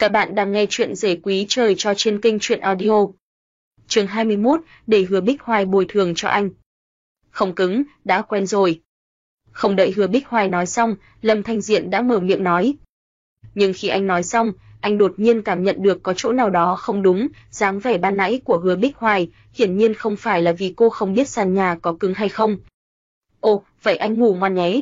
Các bạn đang nghe chuyện rể quý trời cho trên kênh chuyện audio. Chương 21, để Hứa Bích Hoài bồi thường cho anh. Không cứng, đã quen rồi. Không đợi Hứa Bích Hoài nói xong, Lâm Thanh Diện đã mở miệng nói. Nhưng khi anh nói xong, anh đột nhiên cảm nhận được có chỗ nào đó không đúng, dáng vẻ ban nãy của Hứa Bích Hoài, hiển nhiên không phải là vì cô không biết sàn nhà có cứng hay không. Ồ, vậy anh ngủ ngoan nhé.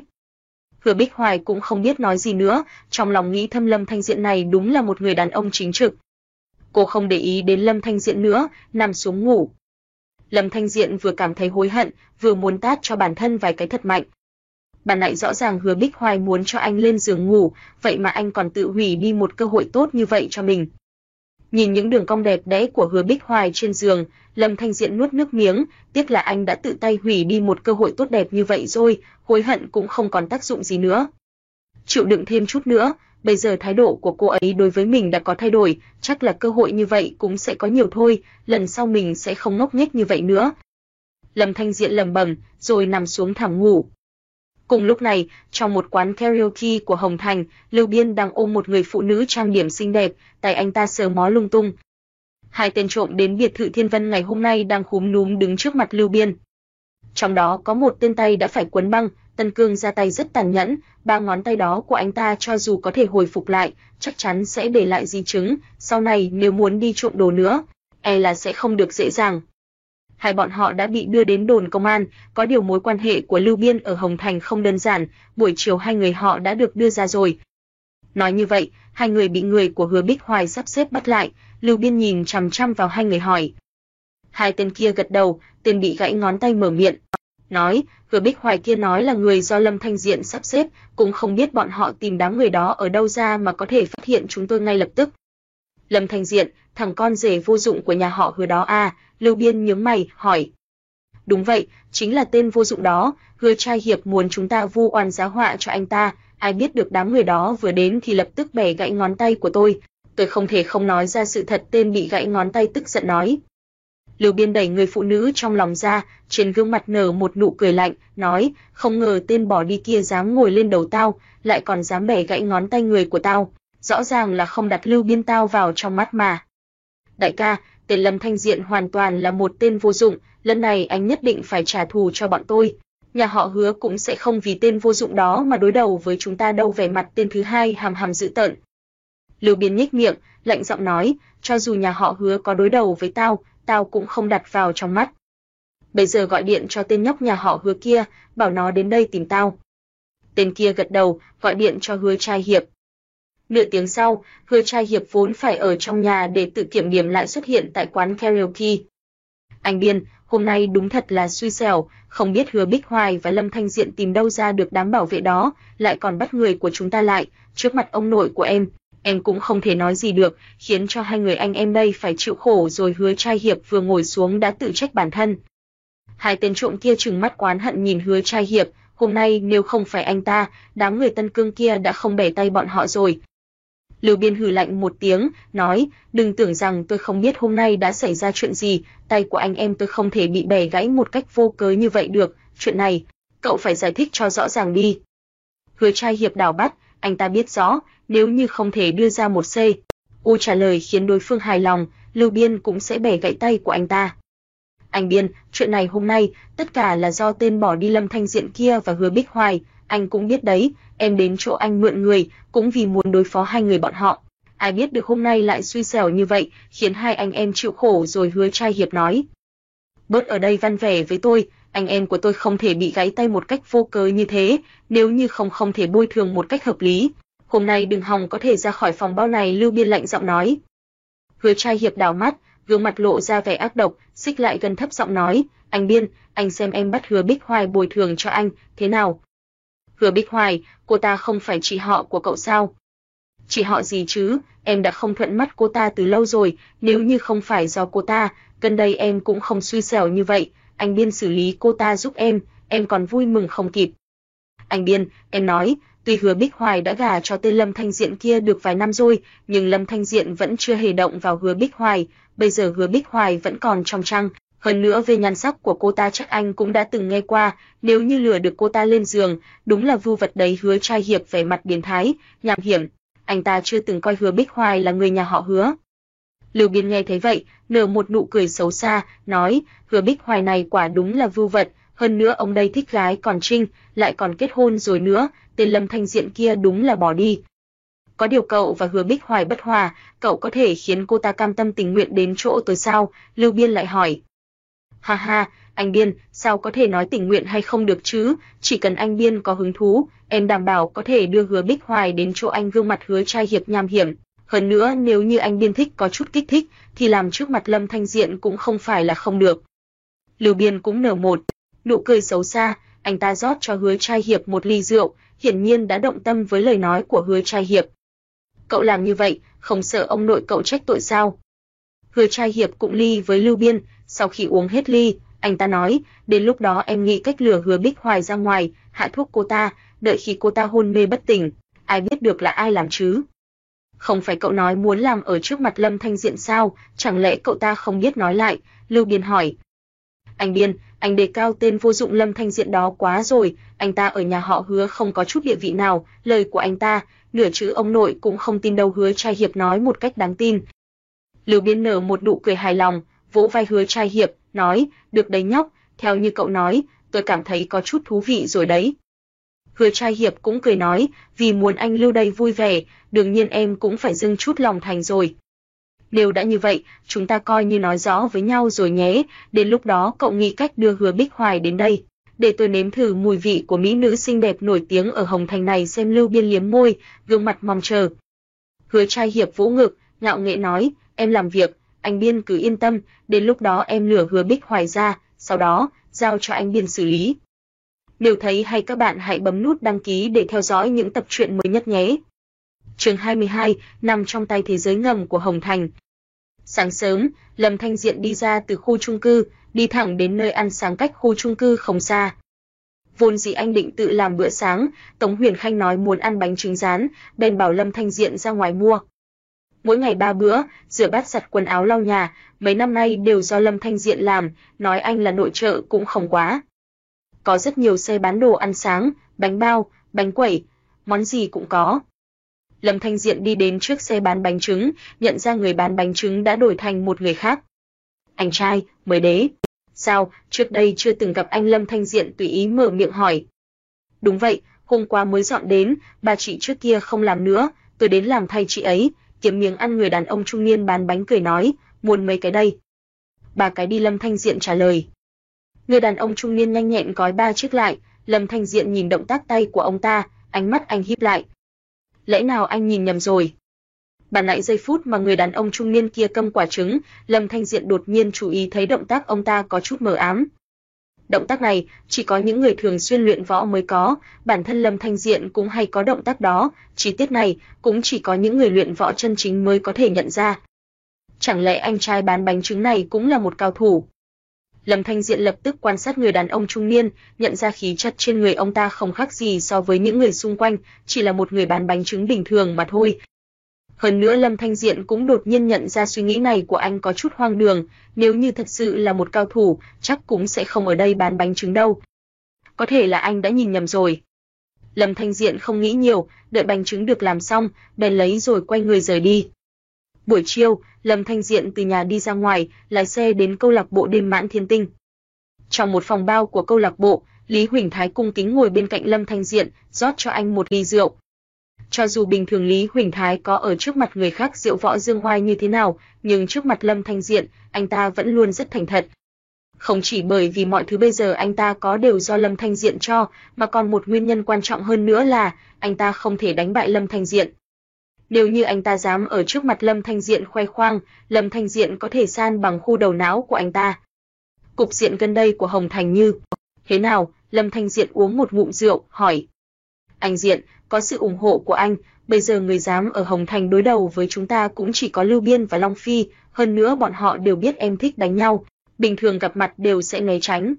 Hứa Bích Hoài cũng không biết nói gì nữa, trong lòng nghĩ thâm Lâm Thanh Diện này đúng là một người đàn ông chính trực. Cô không để ý đến Lâm Thanh Diện nữa, nằm xuống ngủ. Lâm Thanh Diện vừa cảm thấy hối hận, vừa muốn tát cho bản thân vài cái thật mạnh. Bản lại rõ ràng Hứa Bích Hoài muốn cho anh lên giường ngủ, vậy mà anh còn tự hủy đi một cơ hội tốt như vậy cho mình. Nhìn những đường cong đẹp đẽ của Hứa Bích Hoài trên giường, Lâm Thanh Diện nuốt nước miếng, tiếc là anh đã tự tay hủy đi một cơ hội tốt đẹp như vậy rồi, hối hận cũng không còn tác dụng gì nữa. Chịu đựng thêm chút nữa, bây giờ thái độ của cô ấy đối với mình đã có thay đổi, chắc là cơ hội như vậy cũng sẽ có nhiều thôi, lần sau mình sẽ không ngốc nghếch như vậy nữa. Lâm Thanh Diện lầm bầm, rồi nằm xuống thẳng ngủ. Cùng lúc này, trong một quán karaoke của Hồng Thành, Lưu Biên đang ôm một người phụ nữ trang điểm xinh đẹp, tay anh ta sờ mó lung tung. Hai tên trộm đến biệt thự Thiên Vân ngày hôm nay đang khúm núm đứng trước mặt Lưu Biên. Trong đó có một tên tay đã phải quấn băng, Tân Cương ra tay rất tàn nhẫn, ba ngón tay đó của anh ta cho dù có thể hồi phục lại, chắc chắn sẽ để lại di chứng, sau này nếu muốn đi trộm đồ nữa, e là sẽ không được dễ dàng hai bọn họ đã bị đưa đến đồn công an, có điều mối quan hệ của Lưu Biên ở Hồng Thành không đơn giản, buổi chiều hai người họ đã được đưa ra rồi. Nói như vậy, hai người bị người của Hứa Bích Hoài sắp xếp bắt lại, Lưu Biên nhìn chằm chằm vào hai người hỏi. Hai tên kia gật đầu, tên bị gãy ngón tay mở miệng, nói, Hứa Bích Hoài kia nói là người do Lâm Thanh Diện sắp xếp, cũng không biết bọn họ tìm đám người đó ở đâu ra mà có thể phát hiện chúng tôi ngay lập tức. Lâm Thanh Diện, thằng con rể vô dụng của nhà họ Hứa đó à, Lưu Biên nhướng mày, hỏi. Đúng vậy, chính là tên vô dụng đó, hứa trai hiệp muốn chúng ta vu oan giá họa cho anh ta, ai biết được đám người đó vừa đến thì lập tức bẻ gãy ngón tay của tôi, tôi không thể không nói ra sự thật tên bị gãy ngón tay tức giận nói. Lưu Biên đẩy người phụ nữ trong lòng ra, trên gương mặt nở một nụ cười lạnh, nói, không ngờ tên bỏ đi kia dám ngồi lên đầu tao, lại còn dám bẻ gãy ngón tay người của tao, rõ ràng là không đặt Lưu Biên tao vào trong mắt mà. Đại ca, tên Lâm Thanh Diện hoàn toàn là một tên vô dụng, lần này anh nhất định phải trả thù cho bọn tôi. Nhà họ hứa cũng sẽ không vì tên vô dụng đó mà đối đầu với chúng ta đâu vẻ mặt tên thứ hai hàm hàm dữ tợn. Lưu Biên nhếch miệng, lạnh giọng nói, cho dù nhà họ hứa có đối đầu với tao, tao cũng không đặt vào trong mắt. Bây giờ gọi điện cho tên nhóc nhà họ hứa kia, bảo nó đến đây tìm tao. Tên kia gật đầu, gọi điện cho hứa trai hiệp, Nửa tiếng sau, Hứa Trai Hiệp vốn phải ở trong nhà để tự kiểm điểm lại xuất hiện tại quán karaoke. Anh Biên, hôm nay đúng thật là suy xẻo, không biết Hứa Bích Hoài và Lâm Thanh Diện tìm đâu ra được đám bảo vệ đó, lại còn bắt người của chúng ta lại, trước mặt ông nội của em, em cũng không thể nói gì được, khiến cho hai người anh em đây phải chịu khổ rồi Hứa Trai Hiệp vừa ngồi xuống đã tự trách bản thân. Hai tên trộm kia trừng mắt quán hận nhìn Hứa Trai Hiệp, hôm nay nếu không phải anh ta, đám người Tân Cương kia đã không bẻ tay bọn họ rồi, Lưu Biên hừ lạnh một tiếng, nói, đừng tưởng rằng tôi không biết hôm nay đã xảy ra chuyện gì, tay của anh em tôi không thể bị bẻ gãy một cách vô cớ như vậy được, chuyện này, cậu phải giải thích cho rõ ràng đi. Hứa trai hiệp đảo bắt, anh ta biết rõ, nếu như không thể đưa ra một C, U trả lời khiến đối phương hài lòng, Lưu Biên cũng sẽ bẻ gãy tay của anh ta. Anh Biên, chuyện này hôm nay, tất cả là do tên bỏ đi Lâm Thanh Diện kia và Hứa Bích Hoài, anh cũng biết đấy, em đến chỗ anh mượn người, cũng vì muốn đối phó hai người bọn họ. Ai biết được hôm nay lại suy xẻo như vậy, khiến hai anh em chịu khổ rồi hứa trai hiệp nói. Bớt ở đây văn vẻ với tôi, anh em của tôi không thể bị gãy tay một cách vô cớ như thế, nếu như không không thể bồi thường một cách hợp lý. Hôm nay đừng hòng có thể ra khỏi phòng bao này Lưu Biên lạnh giọng nói. Hứa trai hiệp đảo mắt, gương mặt lộ ra vẻ ác độc, xích lại gần thấp giọng nói, anh Biên, anh xem em bắt hứa Bích Hoài bồi thường cho anh, thế nào? Hứa Bích Hoài, cô ta không phải chị họ của cậu sao? Chị họ gì chứ, em đã không thuận mắt cô ta từ lâu rồi, nếu như không phải do cô ta, gần đây em cũng không suy xẻo như vậy, anh Biên xử lý cô ta giúp em, em còn vui mừng không kịp. Anh Biên, em nói, tuy Hứa Bích Hoài đã gả cho tên Lâm Thanh Diện kia được vài năm rồi, nhưng Lâm Thanh Diện vẫn chưa hề động vào Hứa Bích Hoài, bây giờ Hứa Bích Hoài vẫn còn trong trăng, hơn nữa về nhan sắc của cô ta chắc anh cũng đã từng nghe qua, nếu như lừa được cô ta lên giường, đúng là vu vật đấy hứa trai hiệp vẻ mặt biến thái, nham hiểm. anh ta chưa từng coi Hứa Bích Hoài là người nhà họ Hứa. Lưu Biên nghe thấy vậy, nở một nụ cười xấu xa, nói, Hứa Bích Hoài này quả đúng là vưu vật, hơn nữa ông đây thích gái còn trinh, lại còn kết hôn rồi nữa, tên Lâm Thanh Diện kia đúng là bỏ đi. Có điều cậu và Hứa Bích Hoài bất hòa, cậu có thể khiến cô ta cam tâm tình nguyện đến chỗ tôi sao? Lưu Biên lại hỏi. Ha ha, anh Biên, sao có thể nói tình nguyện hay không được chứ? Chỉ cần anh Biên có hứng thú, em đảm bảo có thể đưa Hứa Bích Hoài đến chỗ anh gương mặt hứa trai hiệp nham hiểm. Hơn nữa nếu như anh Biên thích có chút kích thích, thì làm trước mặt Lâm Thanh Diện cũng không phải là không được. Lưu Biên cũng nở một nụ cười xấu xa, anh ta rót cho Hứa Trai Hiệp một ly rượu, hiển nhiên đã động tâm với lời nói của Hứa Trai Hiệp. Cậu làm như vậy, không sợ ông nội cậu trách tội sao? Hứa Trai Hiệp cũng ly với Lưu Biên, sau khi uống hết ly, anh ta nói, đến lúc đó em nghĩ cách lừa Hứa Bích Hoài ra ngoài, hạ thuốc cô ta, đợi khi cô ta hôn mê bất tỉnh, ai biết được là ai làm chứ? Không phải cậu nói muốn làm ở trước mặt Lâm Thanh Diện sao, chẳng lẽ cậu ta không biết nói lại? Lưu Biên hỏi. Anh Biên, anh đề cao tên vô dụng Lâm Thanh Diện đó quá rồi, anh ta ở nhà họ Hứa không có chút địa vị nào, lời của anh ta, nửa chữ ông nội cũng không tin đâu Hứa Trai Hiệp nói một cách đáng tin. Lưu Biên nở một nụ cười hài lòng, vỗ vai Hứa Trai Hiệp, nói, được đấy nhóc, theo như cậu nói, tôi cảm thấy có chút thú vị rồi đấy. Hứa Trai Hiệp cũng cười nói, vì muốn anh Lưu đây vui vẻ, đương nhiên em cũng phải dâng chút lòng thành rồi. Nếu đã như vậy, chúng ta coi như nói rõ với nhau rồi nhé, đến lúc đó cậu nghĩ cách đưa Hứa Bích Hoài đến đây, để tôi nếm thử mùi vị của mỹ nữ xinh đẹp nổi tiếng ở Hồng Thành này xem Lưu Biên liếm môi, gương mặt mong chờ. Hứa trai hiệp vũ ngực, ngạo nghễ nói, em làm việc, anh Biên cứ yên tâm, đến lúc đó em lửa Hứa Bích Hoài ra, sau đó, giao cho anh Biên xử lý. Nếu thấy hay các bạn hãy bấm nút đăng ký để theo dõi những tập truyện mới nhất nhé chương 22, nằm trong tay thế giới ngầm của Hồng Thành. Sáng sớm, Lâm Thanh Diện đi ra từ khu chung cư, đi thẳng đến nơi ăn sáng cách khu chung cư không xa. Vốn dĩ anh định tự làm bữa sáng, Tống Huyền Khanh nói muốn ăn bánh trứng rán, bèn bảo Lâm Thanh Diện ra ngoài mua. Mỗi ngày ba bữa, rửa bát giặt quần áo lau nhà, mấy năm nay đều do Lâm Thanh Diện làm, nói anh là nội trợ cũng không quá. Có rất nhiều xe bán đồ ăn sáng, bánh bao, bánh quẩy, món gì cũng có. Lâm Thanh Diện đi đến trước xe bán bánh trứng, nhận ra người bán bánh trứng đã đổi thành một người khác. Anh trai, mới đế. Sao, trước đây chưa từng gặp anh Lâm Thanh Diện tùy ý mở miệng hỏi. Đúng vậy, hôm qua mới dọn đến, bà chị trước kia không làm nữa, tôi đến làm thay chị ấy, kiếm miếng ăn người đàn ông trung niên bán bánh cười nói, muốn mấy cái đây. Ba cái đi Lâm Thanh Diện trả lời. Người đàn ông trung niên nhanh nhẹn gói ba chiếc lại, Lâm Thanh Diện nhìn động tác tay của ông ta, ánh mắt anh híp lại, lẽ nào anh nhìn nhầm rồi? Bản nãy giây phút mà người đàn ông trung niên kia câm quả trứng, Lâm Thanh Diện đột nhiên chú ý thấy động tác ông ta có chút mờ ám. Động tác này chỉ có những người thường xuyên luyện võ mới có, bản thân Lâm Thanh Diện cũng hay có động tác đó, chi tiết này cũng chỉ có những người luyện võ chân chính mới có thể nhận ra. Chẳng lẽ anh trai bán bánh trứng này cũng là một cao thủ? Lâm Thanh Diện lập tức quan sát người đàn ông trung niên, nhận ra khí chất trên người ông ta không khác gì so với những người xung quanh, chỉ là một người bán bánh trứng bình thường mà thôi. Hơn nữa Lâm Thanh Diện cũng đột nhiên nhận ra suy nghĩ này của anh có chút hoang đường, nếu như thật sự là một cao thủ, chắc cũng sẽ không ở đây bán bánh trứng đâu. Có thể là anh đã nhìn nhầm rồi. Lâm Thanh Diện không nghĩ nhiều, đợi bánh trứng được làm xong, bèn lấy rồi quay người rời đi. Buổi chiều, Lâm Thanh Diện từ nhà đi ra ngoài, lái xe đến câu lạc bộ đêm mãn thiên tinh. Trong một phòng bao của câu lạc bộ, Lý Huỳnh Thái cung kính ngồi bên cạnh Lâm Thanh Diện, rót cho anh một ly rượu. Cho dù bình thường Lý Huỳnh Thái có ở trước mặt người khác rượu võ dương hoai như thế nào, nhưng trước mặt Lâm Thanh Diện, anh ta vẫn luôn rất thành thật. Không chỉ bởi vì mọi thứ bây giờ anh ta có đều do Lâm Thanh Diện cho, mà còn một nguyên nhân quan trọng hơn nữa là anh ta không thể đánh bại Lâm Thanh Diện. Nếu như anh ta dám ở trước mặt Lâm Thanh Diện khoe khoang, Lâm Thanh Diện có thể san bằng khu đầu não của anh ta. Cục diện gần đây của Hồng Thành như Thế nào? Lâm Thanh Diện uống một ngụm rượu, hỏi. Anh Diện, có sự ủng hộ của anh, bây giờ người dám ở Hồng Thành đối đầu với chúng ta cũng chỉ có Lưu Biên và Long Phi, hơn nữa bọn họ đều biết em thích đánh nhau, bình thường gặp mặt đều sẽ né tránh.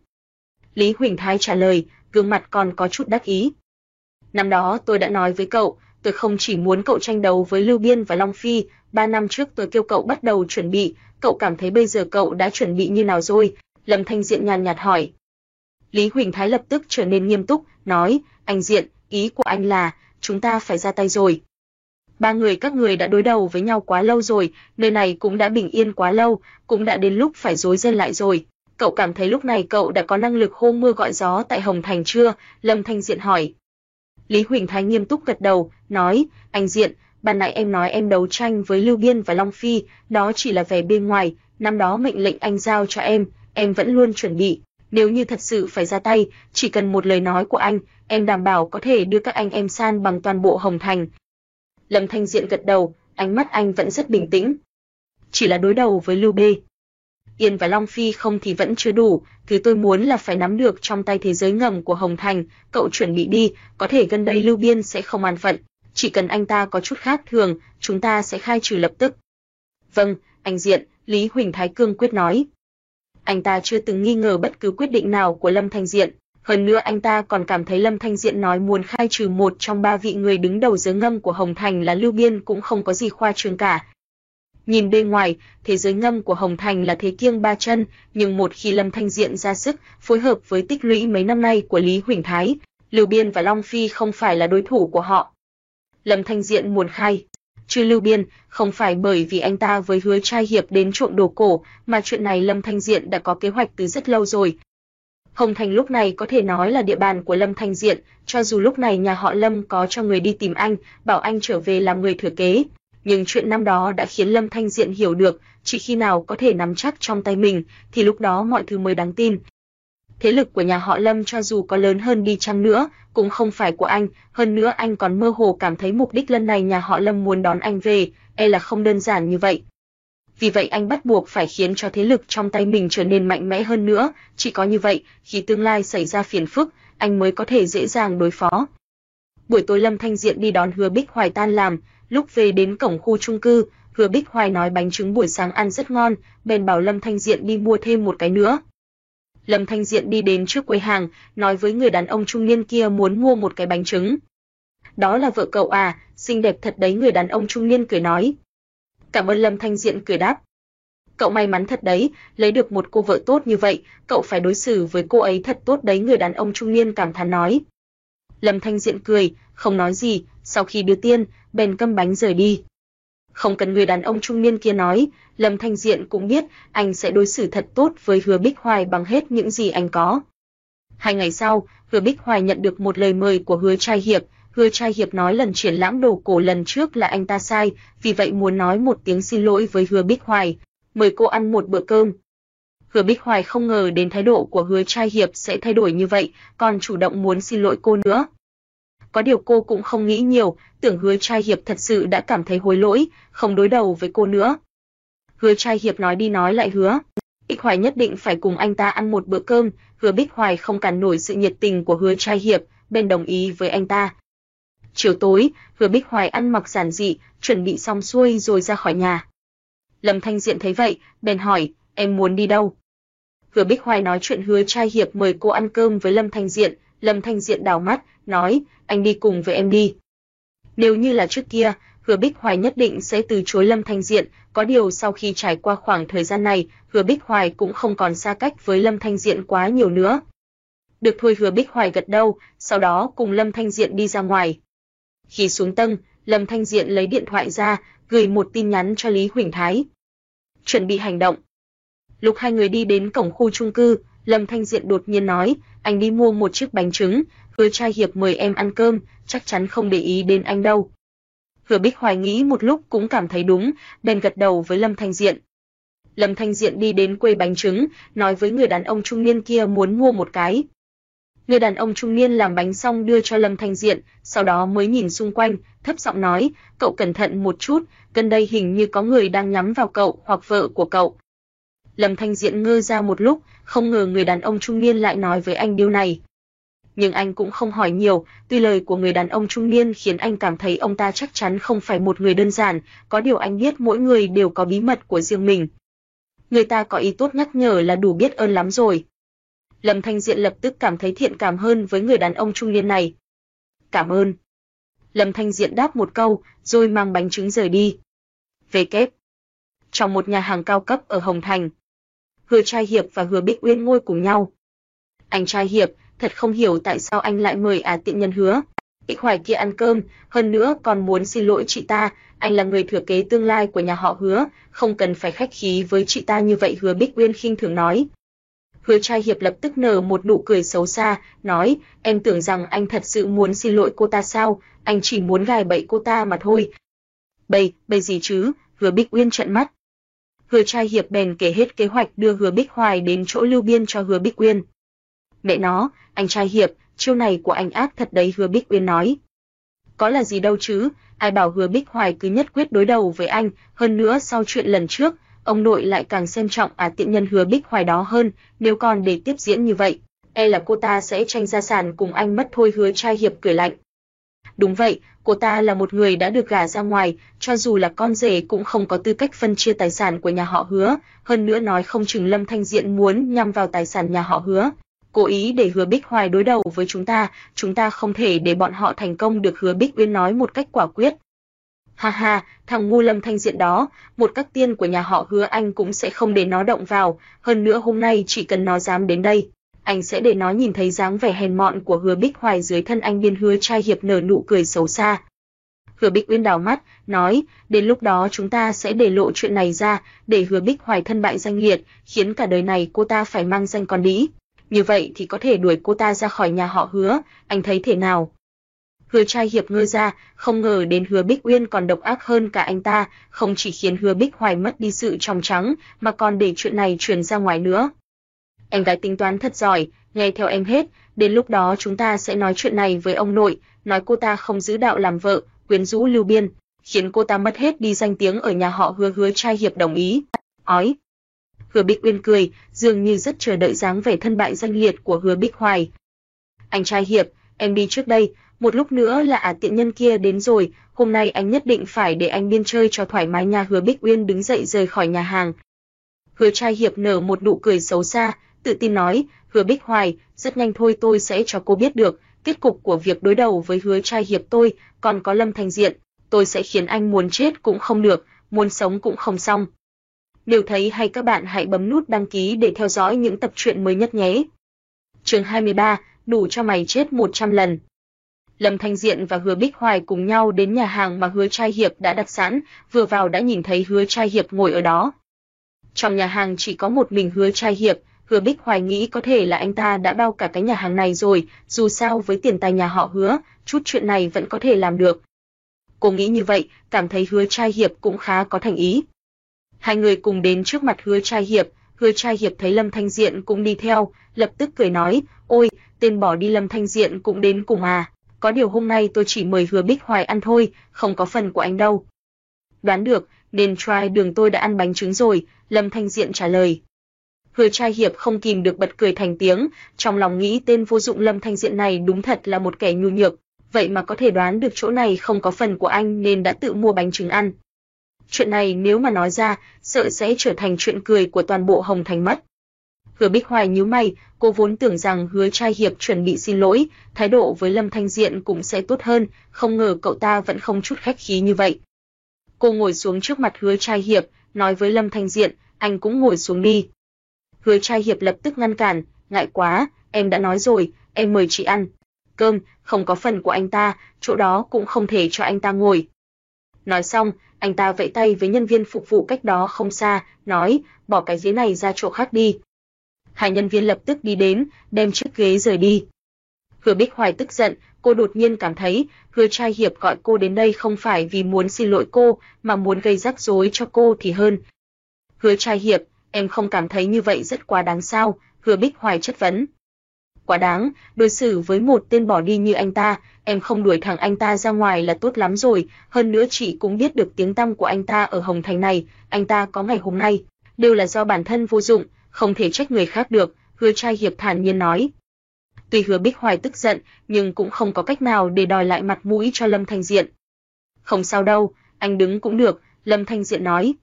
Lý Huỳnh Thái trả lời, gương mặt còn có chút đắc ý. Năm đó tôi đã nói với cậu, tôi không chỉ muốn cậu tranh đấu với Lưu Biên và Long Phi, ba năm trước tôi kêu cậu bắt đầu chuẩn bị, cậu cảm thấy bây giờ cậu đã chuẩn bị như nào rồi? Lâm Thanh Diện nhàn nhạt hỏi. Lý Huỳnh Thái lập tức trở nên nghiêm túc, nói, anh Diện, ý của anh là, chúng ta phải ra tay rồi. Ba người các người đã đối đầu với nhau quá lâu rồi, nơi này cũng đã bình yên quá lâu, cũng đã đến lúc phải rối dân lại rồi. Cậu cảm thấy lúc này cậu đã có năng lực hô mưa gọi gió tại Hồng Thành chưa? Lâm Thanh Diện hỏi. Lý Huỳnh Thái nghiêm túc gật đầu, nói, anh Diện, ban nãy em nói em đấu tranh với Lưu Biên và Long Phi, đó chỉ là vẻ bên ngoài, năm đó mệnh lệnh anh giao cho em, em vẫn luôn chuẩn bị, nếu như thật sự phải ra tay, chỉ cần một lời nói của anh, em đảm bảo có thể đưa các anh em san bằng toàn bộ Hồng Thành. Lâm Thanh Diện gật đầu, ánh mắt anh vẫn rất bình tĩnh. Chỉ là đối đầu với Lưu Bê. Yên và Long Phi không thì vẫn chưa đủ, thứ tôi muốn là phải nắm được trong tay thế giới ngầm của Hồng Thành, cậu chuẩn bị đi, có thể gần đây Lưu Biên sẽ không an phận, chỉ cần anh ta có chút khác thường, chúng ta sẽ khai trừ lập tức. Vâng, anh Diện, Lý Huỳnh Thái Cương quyết nói. Anh ta chưa từng nghi ngờ bất cứ quyết định nào của Lâm Thanh Diện, hơn nữa anh ta còn cảm thấy Lâm Thanh Diện nói muốn khai trừ một trong ba vị người đứng đầu giới ngâm của Hồng Thành là Lưu Biên cũng không có gì khoa trương cả. Nhìn bên ngoài, thế giới ngâm của Hồng Thành là thế kiêng ba chân, nhưng một khi Lâm Thanh Diện ra sức, phối hợp với tích lũy mấy năm nay của Lý Huỳnh Thái, Lưu Biên và Long Phi không phải là đối thủ của họ. Lâm Thanh Diện muốn khai, chưa Lưu Biên, không phải bởi vì anh ta với hứa trai hiệp đến trộm đồ cổ, mà chuyện này Lâm Thanh Diện đã có kế hoạch từ rất lâu rồi. Hồng Thành lúc này có thể nói là địa bàn của Lâm Thanh Diện, cho dù lúc này nhà họ Lâm có cho người đi tìm anh, bảo anh trở về làm người thừa kế, nhưng chuyện năm đó đã khiến Lâm Thanh Diện hiểu được, chỉ khi nào có thể nắm chắc trong tay mình, thì lúc đó mọi thứ mới đáng tin. Thế lực của nhà họ Lâm cho dù có lớn hơn đi chăng nữa, cũng không phải của anh, hơn nữa anh còn mơ hồ cảm thấy mục đích lần này nhà họ Lâm muốn đón anh về, e là không đơn giản như vậy. Vì vậy anh bắt buộc phải khiến cho thế lực trong tay mình trở nên mạnh mẽ hơn nữa, chỉ có như vậy, khi tương lai xảy ra phiền phức, anh mới có thể dễ dàng đối phó. Buổi tối Lâm Thanh Diện đi đón Hứa Bích Hoài tan làm, lúc về đến cổng khu chung cư, Hứa Bích Hoài nói bánh trứng buổi sáng ăn rất ngon, bèn bảo Lâm Thanh Diện đi mua thêm một cái nữa. Lâm Thanh Diện đi đến trước quầy hàng, nói với người đàn ông trung niên kia muốn mua một cái bánh trứng. Đó là vợ cậu à, xinh đẹp thật đấy người đàn ông trung niên cười nói. Cảm ơn Lâm Thanh Diện cười đáp. Cậu may mắn thật đấy, lấy được một cô vợ tốt như vậy, cậu phải đối xử với cô ấy thật tốt đấy người đàn ông trung niên cảm thán nói. Lâm Thanh Diện cười, không nói gì, sau khi đưa tiền, bèn cầm bánh rời đi. Không cần người đàn ông trung niên kia nói, Lâm Thanh Diện cũng biết anh sẽ đối xử thật tốt với Hứa Bích Hoài bằng hết những gì anh có. Hai ngày sau, Hứa Bích Hoài nhận được một lời mời của Hứa Trai Hiệp, Hứa Trai Hiệp nói lần triển lãm đồ cổ lần trước là anh ta sai, vì vậy muốn nói một tiếng xin lỗi với Hứa Bích Hoài, mời cô ăn một bữa cơm. Hứa Bích Hoài không ngờ đến thái độ của Hứa Trai Hiệp sẽ thay đổi như vậy, còn chủ động muốn xin lỗi cô nữa. Có điều cô cũng không nghĩ nhiều, tưởng Hứa Trai Hiệp thật sự đã cảm thấy hối lỗi, không đối đầu với cô nữa. Hứa Trai Hiệp nói đi nói lại hứa, Bích Hoài nhất định phải cùng anh ta ăn một bữa cơm, Hứa Bích Hoài không cản nổi sự nhiệt tình của Hứa Trai Hiệp, bên đồng ý với anh ta. Chiều tối, Hứa Bích Hoài ăn mặc giản dị, chuẩn bị xong xuôi rồi ra khỏi nhà. Lâm Thanh Diện thấy vậy, bèn hỏi, em muốn đi đâu? Hứa Bích Hoài nói chuyện Hứa Trai Hiệp mời cô ăn cơm với Lâm Thanh Diện, Lâm Thanh Diện đào mắt, nói, anh đi cùng với em đi. Nếu như là trước kia, Hứa Bích Hoài nhất định sẽ từ chối Lâm Thanh Diện, có điều sau khi trải qua khoảng thời gian này, Hứa Bích Hoài cũng không còn xa cách với Lâm Thanh Diện quá nhiều nữa. Được thôi Hứa Bích Hoài gật đầu, sau đó cùng Lâm Thanh Diện đi ra ngoài. Khi xuống tầng, Lâm Thanh Diện lấy điện thoại ra, gửi một tin nhắn cho Lý Huỳnh Thái. Chuẩn bị hành động. Lúc hai người đi đến cổng khu chung cư, Lâm Thanh Diện đột nhiên nói, anh đi mua một chiếc bánh trứng, hứa trai hiệp mời em ăn cơm, chắc chắn không để ý đến anh đâu. Hứa Bích hoài nghĩ một lúc cũng cảm thấy đúng, bèn gật đầu với Lâm Thanh Diện. Lâm Thanh Diện đi đến quầy bánh trứng, nói với người đàn ông trung niên kia muốn mua một cái. Người đàn ông trung niên làm bánh xong đưa cho Lâm Thanh Diện, sau đó mới nhìn xung quanh, thấp giọng nói, cậu cẩn thận một chút, gần đây hình như có người đang nhắm vào cậu hoặc vợ của cậu. Lâm Thanh Diện ngơ ra một lúc, không ngờ người đàn ông trung niên lại nói với anh điều này. Nhưng anh cũng không hỏi nhiều, tuy lời của người đàn ông trung niên khiến anh cảm thấy ông ta chắc chắn không phải một người đơn giản, có điều anh biết mỗi người đều có bí mật của riêng mình. Người ta có ý tốt nhắc nhở là đủ biết ơn lắm rồi. Lâm Thanh Diện lập tức cảm thấy thiện cảm hơn với người đàn ông trung niên này. Cảm ơn. Lâm Thanh Diện đáp một câu, rồi mang bánh trứng rời đi. Về kép. Trong một nhà hàng cao cấp ở Hồng Thành, Hứa Trai Hiệp và Hứa Bích Uyên ngồi cùng nhau. Anh Trai Hiệp, thật không hiểu tại sao anh lại mời à tiện nhân hứa. Ích Hoài kia ăn cơm, hơn nữa còn muốn xin lỗi chị ta, anh là người thừa kế tương lai của nhà họ Hứa, không cần phải khách khí với chị ta như vậy Hứa Bích Uyên khinh thường nói. Hứa trai hiệp lập tức nở một nụ cười xấu xa, nói, em tưởng rằng anh thật sự muốn xin lỗi cô ta sao, anh chỉ muốn gài bẫy cô ta mà thôi. Bầy, bầy gì chứ, hứa Bích Uyên trợn mắt. Hứa trai hiệp bèn kể hết kế hoạch đưa hứa Bích Hoài đến chỗ lưu biên cho hứa Bích Uyên. Mẹ nó, anh trai hiệp, chiêu này của anh ác thật đấy hứa Bích Uyên nói. Có là gì đâu chứ, ai bảo hứa Bích Hoài cứ nhất quyết đối đầu với anh, hơn nữa sau chuyện lần trước, ông nội lại càng xem trọng à tiện nhân hứa Bích Hoài đó hơn, nếu còn để tiếp diễn như vậy, e là cô ta sẽ tranh gia sản cùng anh mất thôi hứa trai hiệp cười lạnh. Đúng vậy, cô ta là một người đã được gả ra ngoài, cho dù là con rể cũng không có tư cách phân chia tài sản của nhà họ hứa, hơn nữa nói không chừng Lâm Thanh Diện muốn nhằm vào tài sản nhà họ hứa. Cố ý để hứa Bích Hoài đối đầu với chúng ta, chúng ta không thể để bọn họ thành công được hứa Bích Uyên nói một cách quả quyết. Ha ha, thằng ngu Lâm Thanh Diện đó, một các tiên của nhà họ hứa anh cũng sẽ không để nó động vào, hơn nữa hôm nay chỉ cần nó dám đến đây, anh sẽ để nó nhìn thấy dáng vẻ hèn mọn của hứa Bích Hoài dưới thân anh biên hứa trai hiệp nở nụ cười xấu xa. Hứa Bích Uyên đào mắt, nói, đến lúc đó chúng ta sẽ để lộ chuyện này ra, để hứa Bích Hoài thân bại danh liệt, khiến cả đời này cô ta phải mang danh con đĩ. Như vậy thì có thể đuổi cô ta ra khỏi nhà họ hứa, anh thấy thế nào? Hứa trai hiệp ngơ ra, không ngờ đến Hứa Bích Uyên còn độc ác hơn cả anh ta, không chỉ khiến Hứa Bích Hoài mất đi sự trong trắng, mà còn để chuyện này truyền ra ngoài nữa. Em gái tính toán thật giỏi, nghe theo em hết, đến lúc đó chúng ta sẽ nói chuyện này với ông nội, nói cô ta không giữ đạo làm vợ, quyến rũ Lưu Biên, khiến cô ta mất hết đi danh tiếng ở nhà họ Hứa Hứa trai hiệp đồng ý. Ói. Hứa Bích Uyên cười, dường như rất chờ đợi dáng vẻ thân bại danh liệt của Hứa Bích Hoài. Anh trai hiệp, em đi trước đây, một lúc nữa là à tiện nhân kia đến rồi, hôm nay anh nhất định phải để anh biên chơi cho thoải mái nha Hứa Bích Uyên đứng dậy rời khỏi nhà hàng. Hứa trai hiệp nở một nụ cười xấu xa, tự tin nói, Hứa Bích Hoài, rất nhanh thôi tôi sẽ cho cô biết được, kết cục của việc đối đầu với hứa trai hiệp tôi, còn có Lâm Thành Diện, tôi sẽ khiến anh muốn chết cũng không được, muốn sống cũng không xong. Nếu thấy hay các bạn hãy bấm nút đăng ký để theo dõi những tập truyện mới nhất nhé. Chương 23, đủ cho mày chết 100 lần. Lâm Thanh Diện và Hứa Bích Hoài cùng nhau đến nhà hàng mà Hứa Trai Hiệp đã đặt sẵn, vừa vào đã nhìn thấy Hứa Trai Hiệp ngồi ở đó. Trong nhà hàng chỉ có một mình Hứa Trai Hiệp, Hứa Bích Hoài nghĩ có thể là anh ta đã bao cả cái nhà hàng này rồi, dù sao với tiền tài nhà họ Hứa, chút chuyện này vẫn có thể làm được. Cô nghĩ như vậy, cảm thấy Hứa Trai Hiệp cũng khá có thành ý. Hai người cùng đến trước mặt Hứa Trai Hiệp, Hứa Trai Hiệp thấy Lâm Thanh Diện cũng đi theo, lập tức cười nói, "Ôi, tên bỏ đi Lâm Thanh Diện cũng đến cùng à?" có điều hôm nay tôi chỉ mời Hứa Bích Hoài ăn thôi, không có phần của anh đâu. Đoán được, nên try đường tôi đã ăn bánh trứng rồi, Lâm Thanh Diện trả lời. Hứa trai hiệp không kìm được bật cười thành tiếng, trong lòng nghĩ tên vô dụng Lâm Thanh Diện này đúng thật là một kẻ nhu nhược, vậy mà có thể đoán được chỗ này không có phần của anh nên đã tự mua bánh trứng ăn. Chuyện này nếu mà nói ra, sợ sẽ trở thành chuyện cười của toàn bộ Hồng Thành mất. Hứa Bích Hoài nhíu mày, cô vốn tưởng rằng Hứa Trai Hiệp chuẩn bị xin lỗi, thái độ với Lâm Thanh Diện cũng sẽ tốt hơn, không ngờ cậu ta vẫn không chút khách khí như vậy. Cô ngồi xuống trước mặt Hứa Trai Hiệp, nói với Lâm Thanh Diện, anh cũng ngồi xuống đi. Hứa Trai Hiệp lập tức ngăn cản, ngại quá, em đã nói rồi, em mời chị ăn. Cơm, không có phần của anh ta, chỗ đó cũng không thể cho anh ta ngồi. Nói xong, anh ta vẫy tay với nhân viên phục vụ cách đó không xa, nói, bỏ cái ghế này ra chỗ khác đi, hai nhân viên lập tức đi đến, đem chiếc ghế rời đi. Hứa Bích Hoài tức giận, cô đột nhiên cảm thấy, Hứa Trai Hiệp gọi cô đến đây không phải vì muốn xin lỗi cô, mà muốn gây rắc rối cho cô thì hơn. Hứa Trai Hiệp, em không cảm thấy như vậy rất quá đáng sao? Hứa Bích Hoài chất vấn. Quá đáng, đối xử với một tên bỏ đi như anh ta, em không đuổi thẳng anh ta ra ngoài là tốt lắm rồi, hơn nữa chị cũng biết được tiếng tăm của anh ta ở Hồng Thành này, anh ta có ngày hôm nay, đều là do bản thân vô dụng, không thể trách người khác được, hứa trai hiệp thản nhiên nói. Tuy hứa Bích Hoài tức giận, nhưng cũng không có cách nào để đòi lại mặt mũi cho Lâm Thanh Diện. Không sao đâu, anh đứng cũng được, Lâm Thanh Diện nói.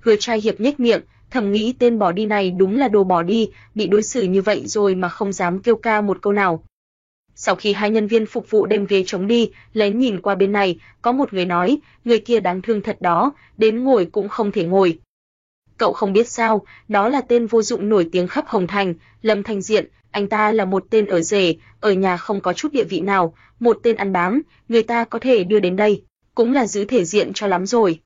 Hứa trai hiệp nhếch miệng, thầm nghĩ tên bỏ đi này đúng là đồ bỏ đi, bị đối xử như vậy rồi mà không dám kêu ca một câu nào. Sau khi hai nhân viên phục vụ đem ghế chống đi, lén nhìn qua bên này, có một người nói, người kia đáng thương thật đó, đến ngồi cũng không thể ngồi, cậu không biết sao, đó là tên vô dụng nổi tiếng khắp Hồng Thành, Lâm Thanh Diện, anh ta là một tên ở rể, ở nhà không có chút địa vị nào, một tên ăn bám, người ta có thể đưa đến đây, cũng là giữ thể diện cho lắm rồi.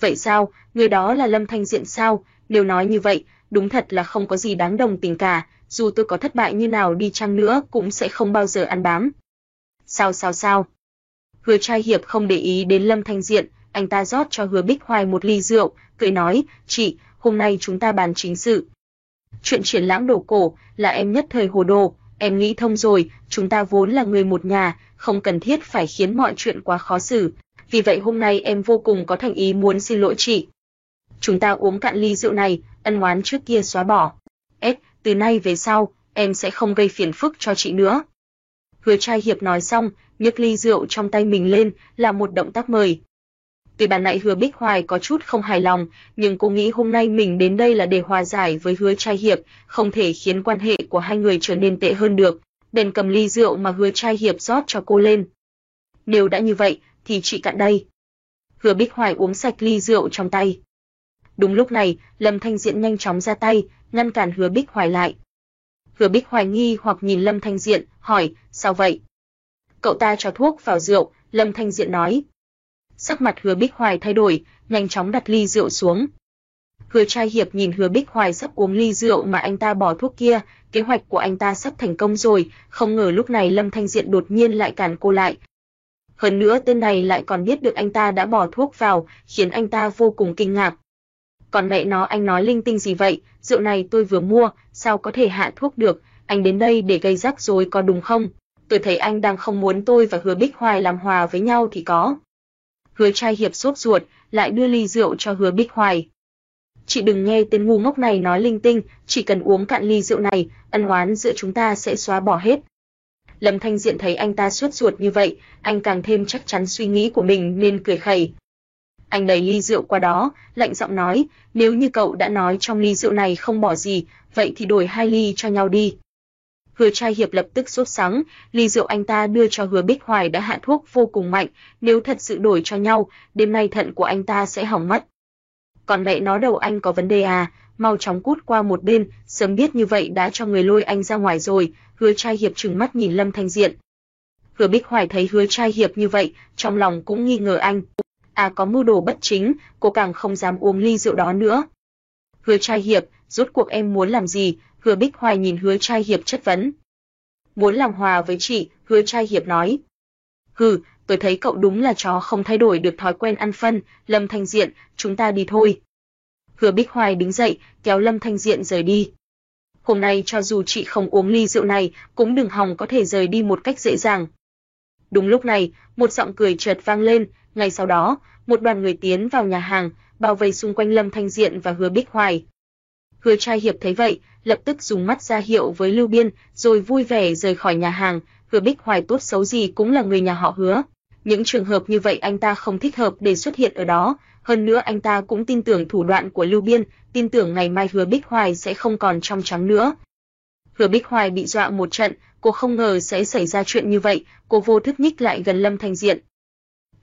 Vậy sao, người đó là Lâm Thanh Diện sao? Nếu nói như vậy, đúng thật là không có gì đáng đồng tình cả, dù tôi có thất bại như nào đi chăng nữa cũng sẽ không bao giờ ăn bám. Sao sao sao? Hứa trai hiệp không để ý đến Lâm Thanh Diện, anh ta rót cho Hứa Bích Hoài một ly rượu, cười nói, "Chị, hôm nay chúng ta bàn chính sự. Chuyện triển lãm đồ cổ là em nhất thời hồ đồ, em nghĩ thông rồi, chúng ta vốn là người một nhà, không cần thiết phải khiến mọi chuyện quá khó xử. Vì vậy hôm nay em vô cùng có thành ý muốn xin lỗi chị. Chúng ta uống cạn ly rượu này, ân oán trước kia xóa bỏ. S, từ nay về sau, em sẽ không gây phiền phức cho chị nữa." Hứa trai hiệp nói xong, nhấc ly rượu trong tay mình lên, là một động tác mời. Tuy bản nãy Hứa Bích Hoài có chút không hài lòng, nhưng cô nghĩ hôm nay mình đến đây là để hòa giải với Hứa Trai Hiệp, không thể khiến quan hệ của hai người trở nên tệ hơn được. Bèn cầm ly rượu mà Hứa Trai Hiệp rót cho cô lên. Nếu đã như vậy, thì chị cạn đây. Hứa Bích Hoài uống sạch ly rượu trong tay. Đúng lúc này, Lâm Thanh Diện nhanh chóng ra tay, ngăn cản Hứa Bích Hoài lại. Hứa Bích Hoài nghi hoặc nhìn Lâm Thanh Diện, hỏi, sao vậy? Cậu ta cho thuốc vào rượu, Lâm Thanh Diện nói. Sắc mặt Hứa Bích Hoài thay đổi, nhanh chóng đặt ly rượu xuống. Hứa trai hiệp nhìn Hứa Bích Hoài sắp uống ly rượu mà anh ta bỏ thuốc kia, kế hoạch của anh ta sắp thành công rồi, không ngờ lúc này Lâm Thanh Diện đột nhiên lại cản cô lại. Hơn nữa tên này lại còn biết được anh ta đã bỏ thuốc vào, khiến anh ta vô cùng kinh ngạc. Còn mẹ nó anh nói linh tinh gì vậy, rượu này tôi vừa mua, sao có thể hạ thuốc được, anh đến đây để gây rắc rối có đúng không? Tôi thấy anh đang không muốn tôi và Hứa Bích Hoài làm hòa với nhau thì có. Hứa trai hiệp sốt ruột, lại đưa ly rượu cho Hứa Bích Hoài. Chị đừng nghe tên ngu ngốc này nói linh tinh, chỉ cần uống cạn ly rượu này, ân oán giữa chúng ta sẽ xóa bỏ hết. Lâm Thanh Diện thấy anh ta suốt ruột như vậy, anh càng thêm chắc chắn suy nghĩ của mình nên cười khẩy. Anh đẩy ly rượu qua đó, lạnh giọng nói, nếu như cậu đã nói trong ly rượu này không bỏ gì, vậy thì đổi hai ly cho nhau đi. Hứa trai hiệp lập tức sốt sắng, ly rượu anh ta đưa cho Hứa Bích Hoài đã hạ thuốc vô cùng mạnh, nếu thật sự đổi cho nhau, đêm nay thận của anh ta sẽ hỏng mất. Còn mẹ nó đầu anh có vấn đề à, mau chóng cút qua một bên, sớm biết như vậy đã cho người lôi anh ra ngoài rồi, Hứa trai hiệp trừng mắt nhìn Lâm Thanh Diện. Hứa Bích Hoài thấy Hứa trai hiệp như vậy, trong lòng cũng nghi ngờ anh. À có mưu đồ bất chính, cô càng không dám uống ly rượu đó nữa. Hứa trai hiệp, rốt cuộc em muốn làm gì? Hứa Bích Hoài nhìn Hứa Trai Hiệp chất vấn. Muốn làm hòa với chị, Hứa Trai Hiệp nói. Hừ, tôi thấy cậu đúng là chó không thay đổi được thói quen ăn phân, Lâm Thanh Diện, chúng ta đi thôi. Hứa Bích Hoài đứng dậy, kéo Lâm Thanh Diện rời đi. Hôm nay cho dù chị không uống ly rượu này, cũng đừng hòng có thể rời đi một cách dễ dàng. Đúng lúc này, một giọng cười chợt vang lên, ngay sau đó, một đoàn người tiến vào nhà hàng, bao vây xung quanh Lâm Thanh Diện và Hứa Bích Hoài. Hứa trai hiệp thấy vậy, lập tức dùng mắt ra hiệu với Lưu Biên, rồi vui vẻ rời khỏi nhà hàng. Hứa Bích Hoài tốt xấu gì cũng là người nhà họ Hứa. Những trường hợp như vậy anh ta không thích hợp để xuất hiện ở đó. Hơn nữa anh ta cũng tin tưởng thủ đoạn của Lưu Biên, tin tưởng ngày mai Hứa Bích Hoài sẽ không còn trong trắng nữa. Hứa Bích Hoài bị dọa một trận, cô không ngờ sẽ xảy ra chuyện như vậy, cô vô thức nhích lại gần Lâm Thanh Diện.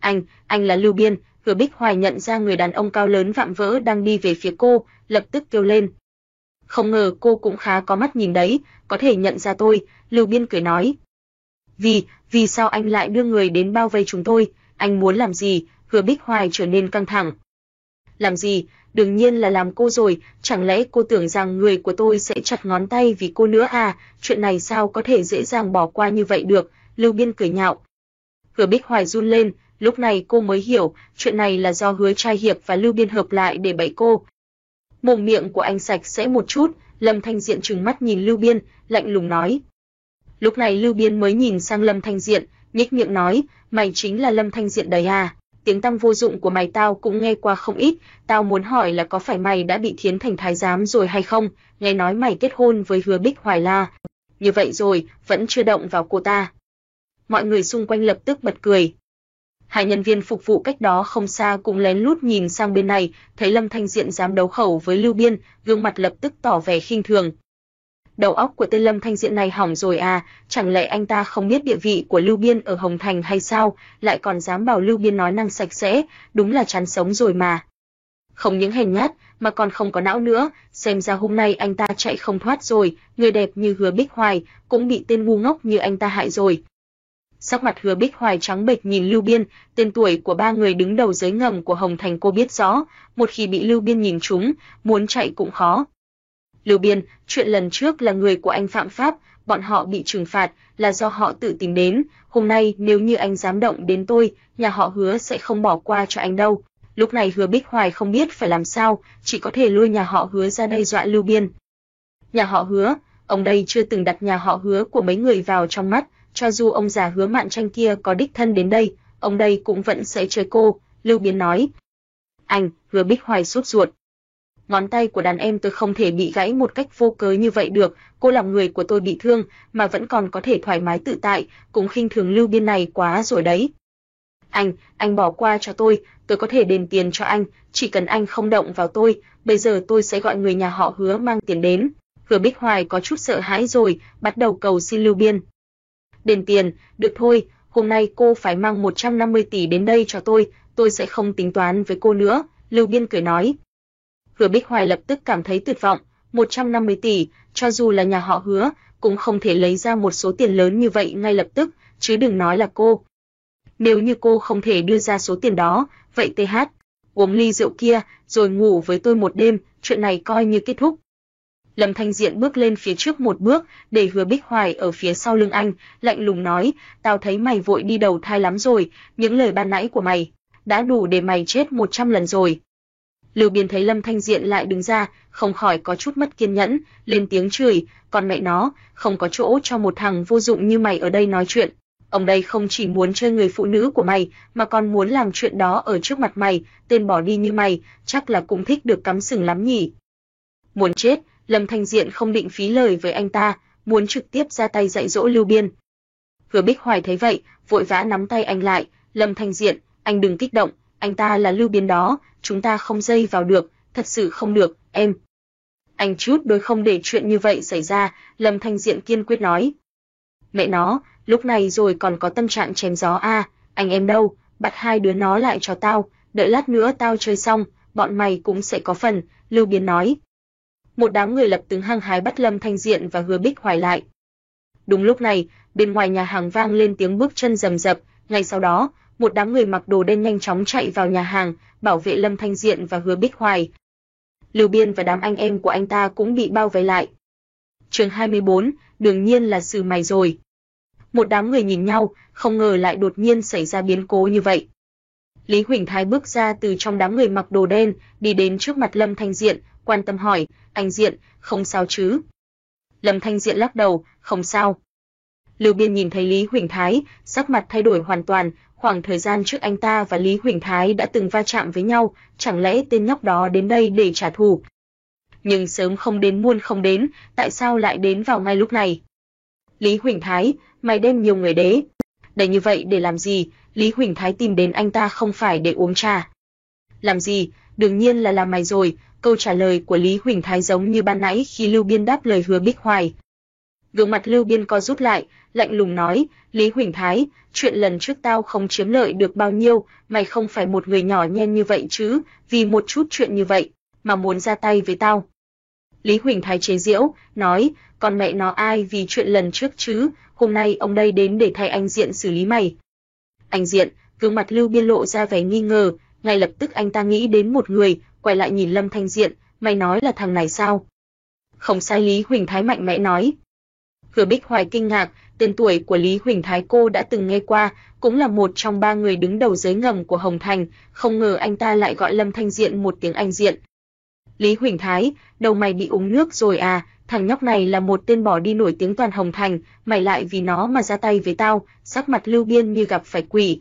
Anh, anh là Lưu Biên, Hứa Bích Hoài nhận ra người đàn ông cao lớn vạm vỡ đang đi về phía cô, lập tức kêu lên, không ngờ cô cũng khá có mắt nhìn đấy, có thể nhận ra tôi, Lưu Biên cười nói. Vì, vì sao anh lại đưa người đến bao vây chúng tôi, anh muốn làm gì, hứa Bích Hoài trở nên căng thẳng. Làm gì, đương nhiên là làm cô rồi, chẳng lẽ cô tưởng rằng người của tôi sẽ chặt ngón tay vì cô nữa à, chuyện này sao có thể dễ dàng bỏ qua như vậy được, Lưu Biên cười nhạo. Hứa Bích Hoài run lên, lúc này cô mới hiểu, chuyện này là do hứa trai hiệp và Lưu Biên hợp lại để bẫy cô, Mồm miệng của anh sạch sẽ một chút, Lâm Thanh Diện trừng mắt nhìn Lưu Biên, lạnh lùng nói. Lúc này Lưu Biên mới nhìn sang Lâm Thanh Diện, nhếch miệng nói, mày chính là Lâm Thanh Diện đấy à? Tiếng tăm vô dụng của mày tao cũng nghe qua không ít, tao muốn hỏi là có phải mày đã bị thiến thành thái giám rồi hay không? Nghe nói mày kết hôn với Hứa Bích Hoài La. Như vậy rồi, vẫn chưa động vào cô ta. Mọi người xung quanh lập tức bật cười, hai nhân viên phục vụ cách đó không xa cũng lén lút nhìn sang bên này, thấy Lâm Thanh Diện dám đấu khẩu với Lưu Biên, gương mặt lập tức tỏ vẻ khinh thường. Đầu óc của tên Lâm Thanh Diện này hỏng rồi à, chẳng lẽ anh ta không biết địa vị của Lưu Biên ở Hồng Thành hay sao, lại còn dám bảo Lưu Biên nói năng sạch sẽ, đúng là chán sống rồi mà. Không những hèn nhát, mà còn không có não nữa, xem ra hôm nay anh ta chạy không thoát rồi, người đẹp như Hứa Bích Hoài cũng bị tên ngu ngốc như anh ta hại rồi. Sắc mặt Hứa Bích Hoài trắng bệch nhìn Lưu Biên, tên tuổi của ba người đứng đầu giới ngầm của Hồng Thành cô biết rõ, một khi bị Lưu Biên nhìn trúng, muốn chạy cũng khó. Lưu Biên, chuyện lần trước là người của anh phạm pháp, bọn họ bị trừng phạt là do họ tự tìm đến, hôm nay nếu như anh dám động đến tôi, nhà họ Hứa sẽ không bỏ qua cho anh đâu. Lúc này Hứa Bích Hoài không biết phải làm sao, chỉ có thể lôi nhà họ Hứa ra đây dọa Lưu Biên. Nhà họ Hứa, ông đây chưa từng đặt nhà họ Hứa của mấy người vào trong mắt, cho dù ông già Hứa Mạn Tranh kia có đích thân đến đây, ông đây cũng vẫn sẽ chơi cô, Lưu Biên nói. Anh, Hứa Bích Hoài sốt ruột, ngón tay của đàn em tôi không thể bị gãy một cách vô cớ như vậy được, cô làm người của tôi bị thương mà vẫn còn có thể thoải mái tự tại, cũng khinh thường Lưu Biên này quá rồi đấy. Anh, anh bỏ qua cho tôi, tôi có thể đền tiền cho anh, chỉ cần anh không động vào tôi, bây giờ tôi sẽ gọi người nhà họ Hứa mang tiền đến. Hứa Bích Hoài có chút sợ hãi rồi, bắt đầu cầu xin Lưu Biên. Đền tiền, được thôi, hôm nay cô phải mang 150 tỷ đến đây cho tôi, tôi sẽ không tính toán với cô nữa, Lưu Biên cười nói. Hứa Bích Hoài lập tức cảm thấy tuyệt vọng, 150 tỷ, cho dù là nhà họ Hứa, cũng không thể lấy ra một số tiền lớn như vậy ngay lập tức, chứ đừng nói là cô. Nếu như cô không thể đưa ra số tiền đó, vậy TH, uống ly rượu kia, rồi ngủ với tôi một đêm, chuyện này coi như kết thúc. Lâm Thanh Diện bước lên phía trước một bước, để Hứa Bích Hoài ở phía sau lưng anh, lạnh lùng nói, tao thấy mày vội đi đầu thai lắm rồi, những lời ban nãy của mày đã đủ để mày chết 100 lần rồi. Lưu Biên thấy Lâm Thanh Diện lại đứng ra, không khỏi có chút mất kiên nhẫn, lên tiếng chửi, còn mẹ nó, không có chỗ cho một thằng vô dụng như mày ở đây nói chuyện. Ông đây không chỉ muốn chơi người phụ nữ của mày, mà còn muốn làm chuyện đó ở trước mặt mày, tên bỏ đi như mày, chắc là cũng thích được cắm sừng lắm nhỉ. Muốn chết, Lâm Thanh Diện không định phí lời với anh ta, muốn trực tiếp ra tay dạy dỗ Lưu Biên. Hứa Bích Hoài thấy vậy, vội vã nắm tay anh lại, Lâm Thanh Diện, anh đừng kích động, anh ta là Lưu Biên đó, chúng ta không dây vào được, thật sự không được, em. Anh chút đôi không để chuyện như vậy xảy ra, Lâm Thanh Diện kiên quyết nói. Mẹ nó, lúc này rồi còn có tâm trạng chém gió a, à, anh em đâu, bắt hai đứa nó lại cho tao, đợi lát nữa tao chơi xong, bọn mày cũng sẽ có phần, Lưu Biên nói. Một đám người lập tức hăng hái bắt Lâm Thanh Diện và Hứa Bích Hoài lại. Đúng lúc này, bên ngoài nhà hàng vang lên tiếng bước chân rầm rập, ngay sau đó, một đám người mặc đồ đen nhanh chóng chạy vào nhà hàng, bảo vệ Lâm Thanh Diện và Hứa Bích Hoài. Lưu Biên và đám anh em của anh ta cũng bị bao vây lại. Chương 24, đương nhiên là sự mày rồi. Một đám người nhìn nhau, không ngờ lại đột nhiên xảy ra biến cố như vậy. Lý Huỳnh Thái bước ra từ trong đám người mặc đồ đen, đi đến trước mặt Lâm Thanh Diện, quan tâm hỏi, anh Diện, không sao chứ? Lâm Thanh Diện lắc đầu, không sao. Lưu Biên nhìn thấy Lý Huỳnh Thái, sắc mặt thay đổi hoàn toàn, khoảng thời gian trước anh ta và Lý Huỳnh Thái đã từng va chạm với nhau, chẳng lẽ tên nhóc đó đến đây để trả thù? Nhưng sớm không đến muôn không đến, tại sao lại đến vào ngay lúc này? Lý Huỳnh Thái, mày đem nhiều người đế. Để như vậy để làm gì? Lý Huỳnh Thái tìm đến anh ta không phải để uống trà. Làm gì? Đương nhiên là làm mày rồi. Câu trả lời của Lý Huỳnh Thái giống như ban nãy khi Lưu Biên đáp lời hứa Bích Hoài. Gương mặt Lưu Biên co rút lại, lạnh lùng nói, Lý Huỳnh Thái, chuyện lần trước tao không chiếm lợi được bao nhiêu, mày không phải một người nhỏ nhen như vậy chứ, vì một chút chuyện như vậy, mà muốn ra tay với tao. Lý Huỳnh Thái chế giễu, nói, con mẹ nó ai vì chuyện lần trước chứ, hôm nay ông đây đến để thay anh Diện xử lý mày. Anh Diện, gương mặt Lưu Biên lộ ra vẻ nghi ngờ, ngay lập tức anh ta nghĩ đến một người, quay lại nhìn Lâm Thanh Diện, mày nói là thằng này sao? Không sai Lý Huỳnh Thái mạnh mẽ nói. Hứa Bích Hoài kinh ngạc, tên tuổi của Lý Huỳnh Thái cô đã từng nghe qua, cũng là một trong ba người đứng đầu giới ngầm của Hồng Thành, không ngờ anh ta lại gọi Lâm Thanh Diện một tiếng anh diện. Lý Huỳnh Thái, đầu mày bị uống nước rồi à, thằng nhóc này là một tên bỏ đi nổi tiếng toàn Hồng Thành, mày lại vì nó mà ra tay với tao, sắc mặt Lưu Biên như gặp phải quỷ.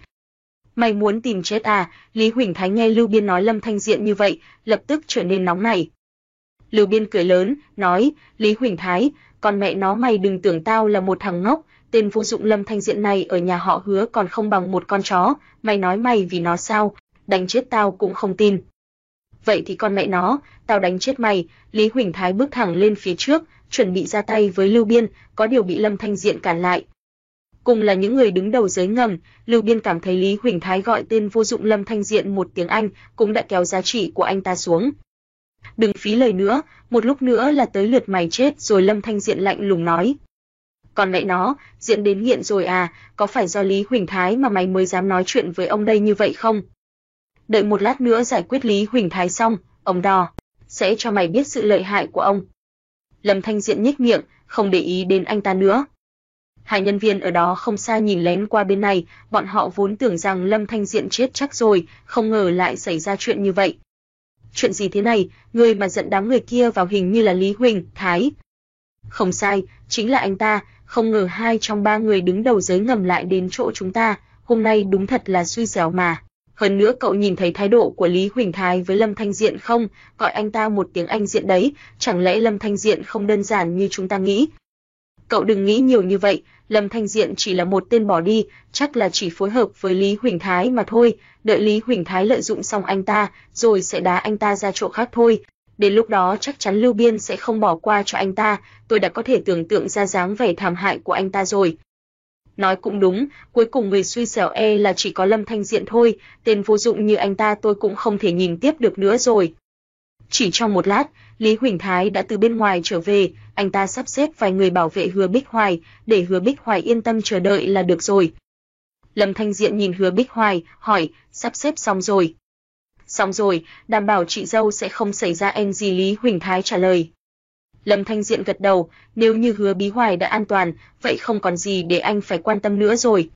Mày muốn tìm chết à? Lý Huỳnh Thái nghe Lưu Biên nói Lâm Thanh Diện như vậy, lập tức trở nên nóng nảy. Lưu Biên cười lớn, nói, Lý Huỳnh Thái, con mẹ nó mày đừng tưởng tao là một thằng ngốc, tên vô dụng Lâm Thanh Diện này ở nhà họ hứa còn không bằng một con chó, mày nói mày vì nó sao, đánh chết tao cũng không tin. Vậy thì con mẹ nó, tao đánh chết mày, Lý Huỳnh Thái bước thẳng lên phía trước, chuẩn bị ra tay với Lưu Biên, có điều bị Lâm Thanh Diện cản lại cùng là những người đứng đầu giới ngầm, Lưu Biên cảm thấy Lý Huỳnh Thái gọi tên vô dụng Lâm Thanh Diện một tiếng Anh cũng đã kéo giá trị của anh ta xuống. Đừng phí lời nữa, một lúc nữa là tới lượt mày chết rồi Lâm Thanh Diện lạnh lùng nói. Còn mẹ nó, diện đến nghiện rồi à, có phải do Lý Huỳnh Thái mà mày mới dám nói chuyện với ông đây như vậy không? Đợi một lát nữa giải quyết Lý Huỳnh Thái xong, ông đò, sẽ cho mày biết sự lợi hại của ông. Lâm Thanh Diện nhếch miệng, không để ý đến anh ta nữa. Hai nhân viên ở đó không xa nhìn lén qua bên này, bọn họ vốn tưởng rằng Lâm Thanh Diện chết chắc rồi, không ngờ lại xảy ra chuyện như vậy. Chuyện gì thế này, người mà dẫn đám người kia vào hình như là Lý Huỳnh, Thái. Không sai, chính là anh ta, không ngờ hai trong ba người đứng đầu giới ngầm lại đến chỗ chúng ta, hôm nay đúng thật là suy dẻo mà. Hơn nữa cậu nhìn thấy thái độ của Lý Huỳnh Thái với Lâm Thanh Diện không, gọi anh ta một tiếng anh diện đấy, chẳng lẽ Lâm Thanh Diện không đơn giản như chúng ta nghĩ. Cậu đừng nghĩ nhiều như vậy, Lâm Thanh Diện chỉ là một tên bỏ đi, chắc là chỉ phối hợp với Lý Huỳnh Thái mà thôi, đợi Lý Huỳnh Thái lợi dụng xong anh ta, rồi sẽ đá anh ta ra chỗ khác thôi. Đến lúc đó chắc chắn Lưu Biên sẽ không bỏ qua cho anh ta, tôi đã có thể tưởng tượng ra dáng vẻ thảm hại của anh ta rồi. Nói cũng đúng, cuối cùng người suy xẻo e là chỉ có Lâm Thanh Diện thôi, tên vô dụng như anh ta tôi cũng không thể nhìn tiếp được nữa rồi. Chỉ trong một lát, Lý Huỳnh Thái đã từ bên ngoài trở về, anh ta sắp xếp vài người bảo vệ Hứa Bích Hoài, để Hứa Bích Hoài yên tâm chờ đợi là được rồi. Lâm Thanh Diện nhìn Hứa Bích Hoài, hỏi, sắp xếp xong rồi. Xong rồi, đảm bảo chị dâu sẽ không xảy ra em gì Lý Huỳnh Thái trả lời. Lâm Thanh Diện gật đầu, nếu như hứa bí hoài đã an toàn, vậy không còn gì để anh phải quan tâm nữa rồi.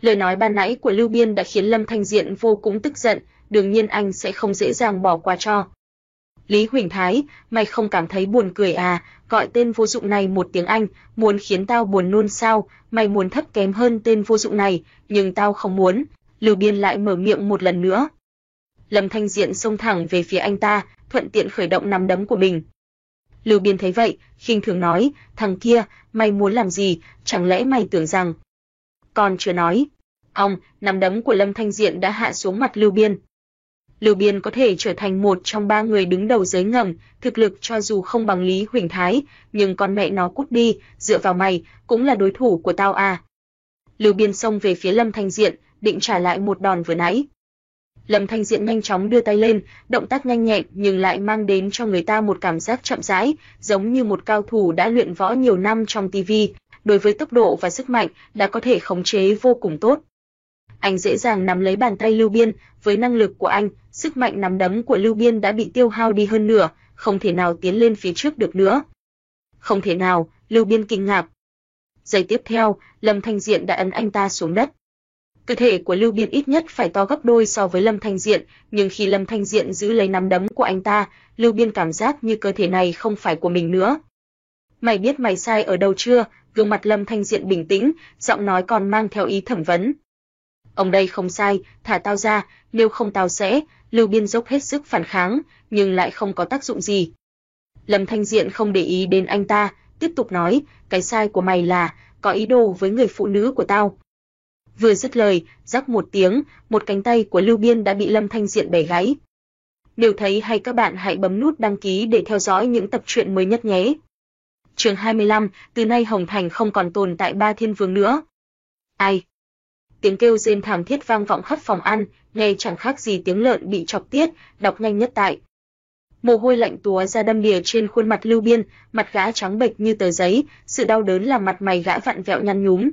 Lời nói ban nãy của Lưu Biên đã khiến Lâm Thanh Diện vô cùng tức giận, đương nhiên anh sẽ không dễ dàng bỏ qua cho. Lý Huỳnh Thái, mày không cảm thấy buồn cười à, gọi tên vô dụng này một tiếng Anh, muốn khiến tao buồn nôn sao, mày muốn thấp kém hơn tên vô dụng này, nhưng tao không muốn. Lưu Biên lại mở miệng một lần nữa. Lâm Thanh Diện xông thẳng về phía anh ta, thuận tiện khởi động nắm đấm của mình. Lưu Biên thấy vậy, khinh thường nói, thằng kia, mày muốn làm gì, chẳng lẽ mày tưởng rằng... Còn chưa nói. Ông, nắm đấm của Lâm Thanh Diện đã hạ xuống mặt Lưu Biên. Lưu Biên có thể trở thành một trong ba người đứng đầu giới ngầm, thực lực cho dù không bằng Lý Huỳnh Thái, nhưng con mẹ nó cút đi, dựa vào mày, cũng là đối thủ của tao à. Lưu Biên xông về phía Lâm Thanh Diện, định trả lại một đòn vừa nãy. Lâm Thanh Diện nhanh chóng đưa tay lên, động tác nhanh nhẹn nhưng lại mang đến cho người ta một cảm giác chậm rãi, giống như một cao thủ đã luyện võ nhiều năm trong TV, đối với tốc độ và sức mạnh đã có thể khống chế vô cùng tốt. Anh dễ dàng nắm lấy bàn tay Lưu Biên, với năng lực của anh, sức mạnh nắm đấm của Lưu Biên đã bị tiêu hao đi hơn nửa, không thể nào tiến lên phía trước được nữa. Không thể nào, Lưu Biên kinh ngạc. Giây tiếp theo, Lâm Thanh Diện đã ấn anh ta xuống đất. Cơ thể của Lưu Biên ít nhất phải to gấp đôi so với Lâm Thanh Diện, nhưng khi Lâm Thanh Diện giữ lấy nắm đấm của anh ta, Lưu Biên cảm giác như cơ thể này không phải của mình nữa. Mày biết mày sai ở đâu chưa? Gương mặt Lâm Thanh Diện bình tĩnh, giọng nói còn mang theo ý thẩm vấn. Ông đây không sai, thả tao ra, nếu không tao sẽ, Lưu Biên dốc hết sức phản kháng, nhưng lại không có tác dụng gì. Lâm Thanh Diện không để ý đến anh ta, tiếp tục nói, cái sai của mày là có ý đồ với người phụ nữ của tao. Vừa dứt lời, rắc một tiếng, một cánh tay của Lưu Biên đã bị Lâm Thanh Diện bẻ gãy. Nếu thấy hay các bạn hãy bấm nút đăng ký để theo dõi những tập truyện mới nhất nhé. Chương 25, từ nay Hồng Thành không còn tồn tại ba thiên vương nữa. Ai? Tiếng kêu rên thảm thiết vang vọng khắp phòng ăn, nghe chẳng khác gì tiếng lợn bị chọc tiết, đọc nhanh nhất tại. Mồ hôi lạnh túa ra đâm đìa trên khuôn mặt Lưu Biên, mặt gã trắng bệch như tờ giấy, sự đau đớn làm mặt mày gã vặn vẹo nhăn nhúm.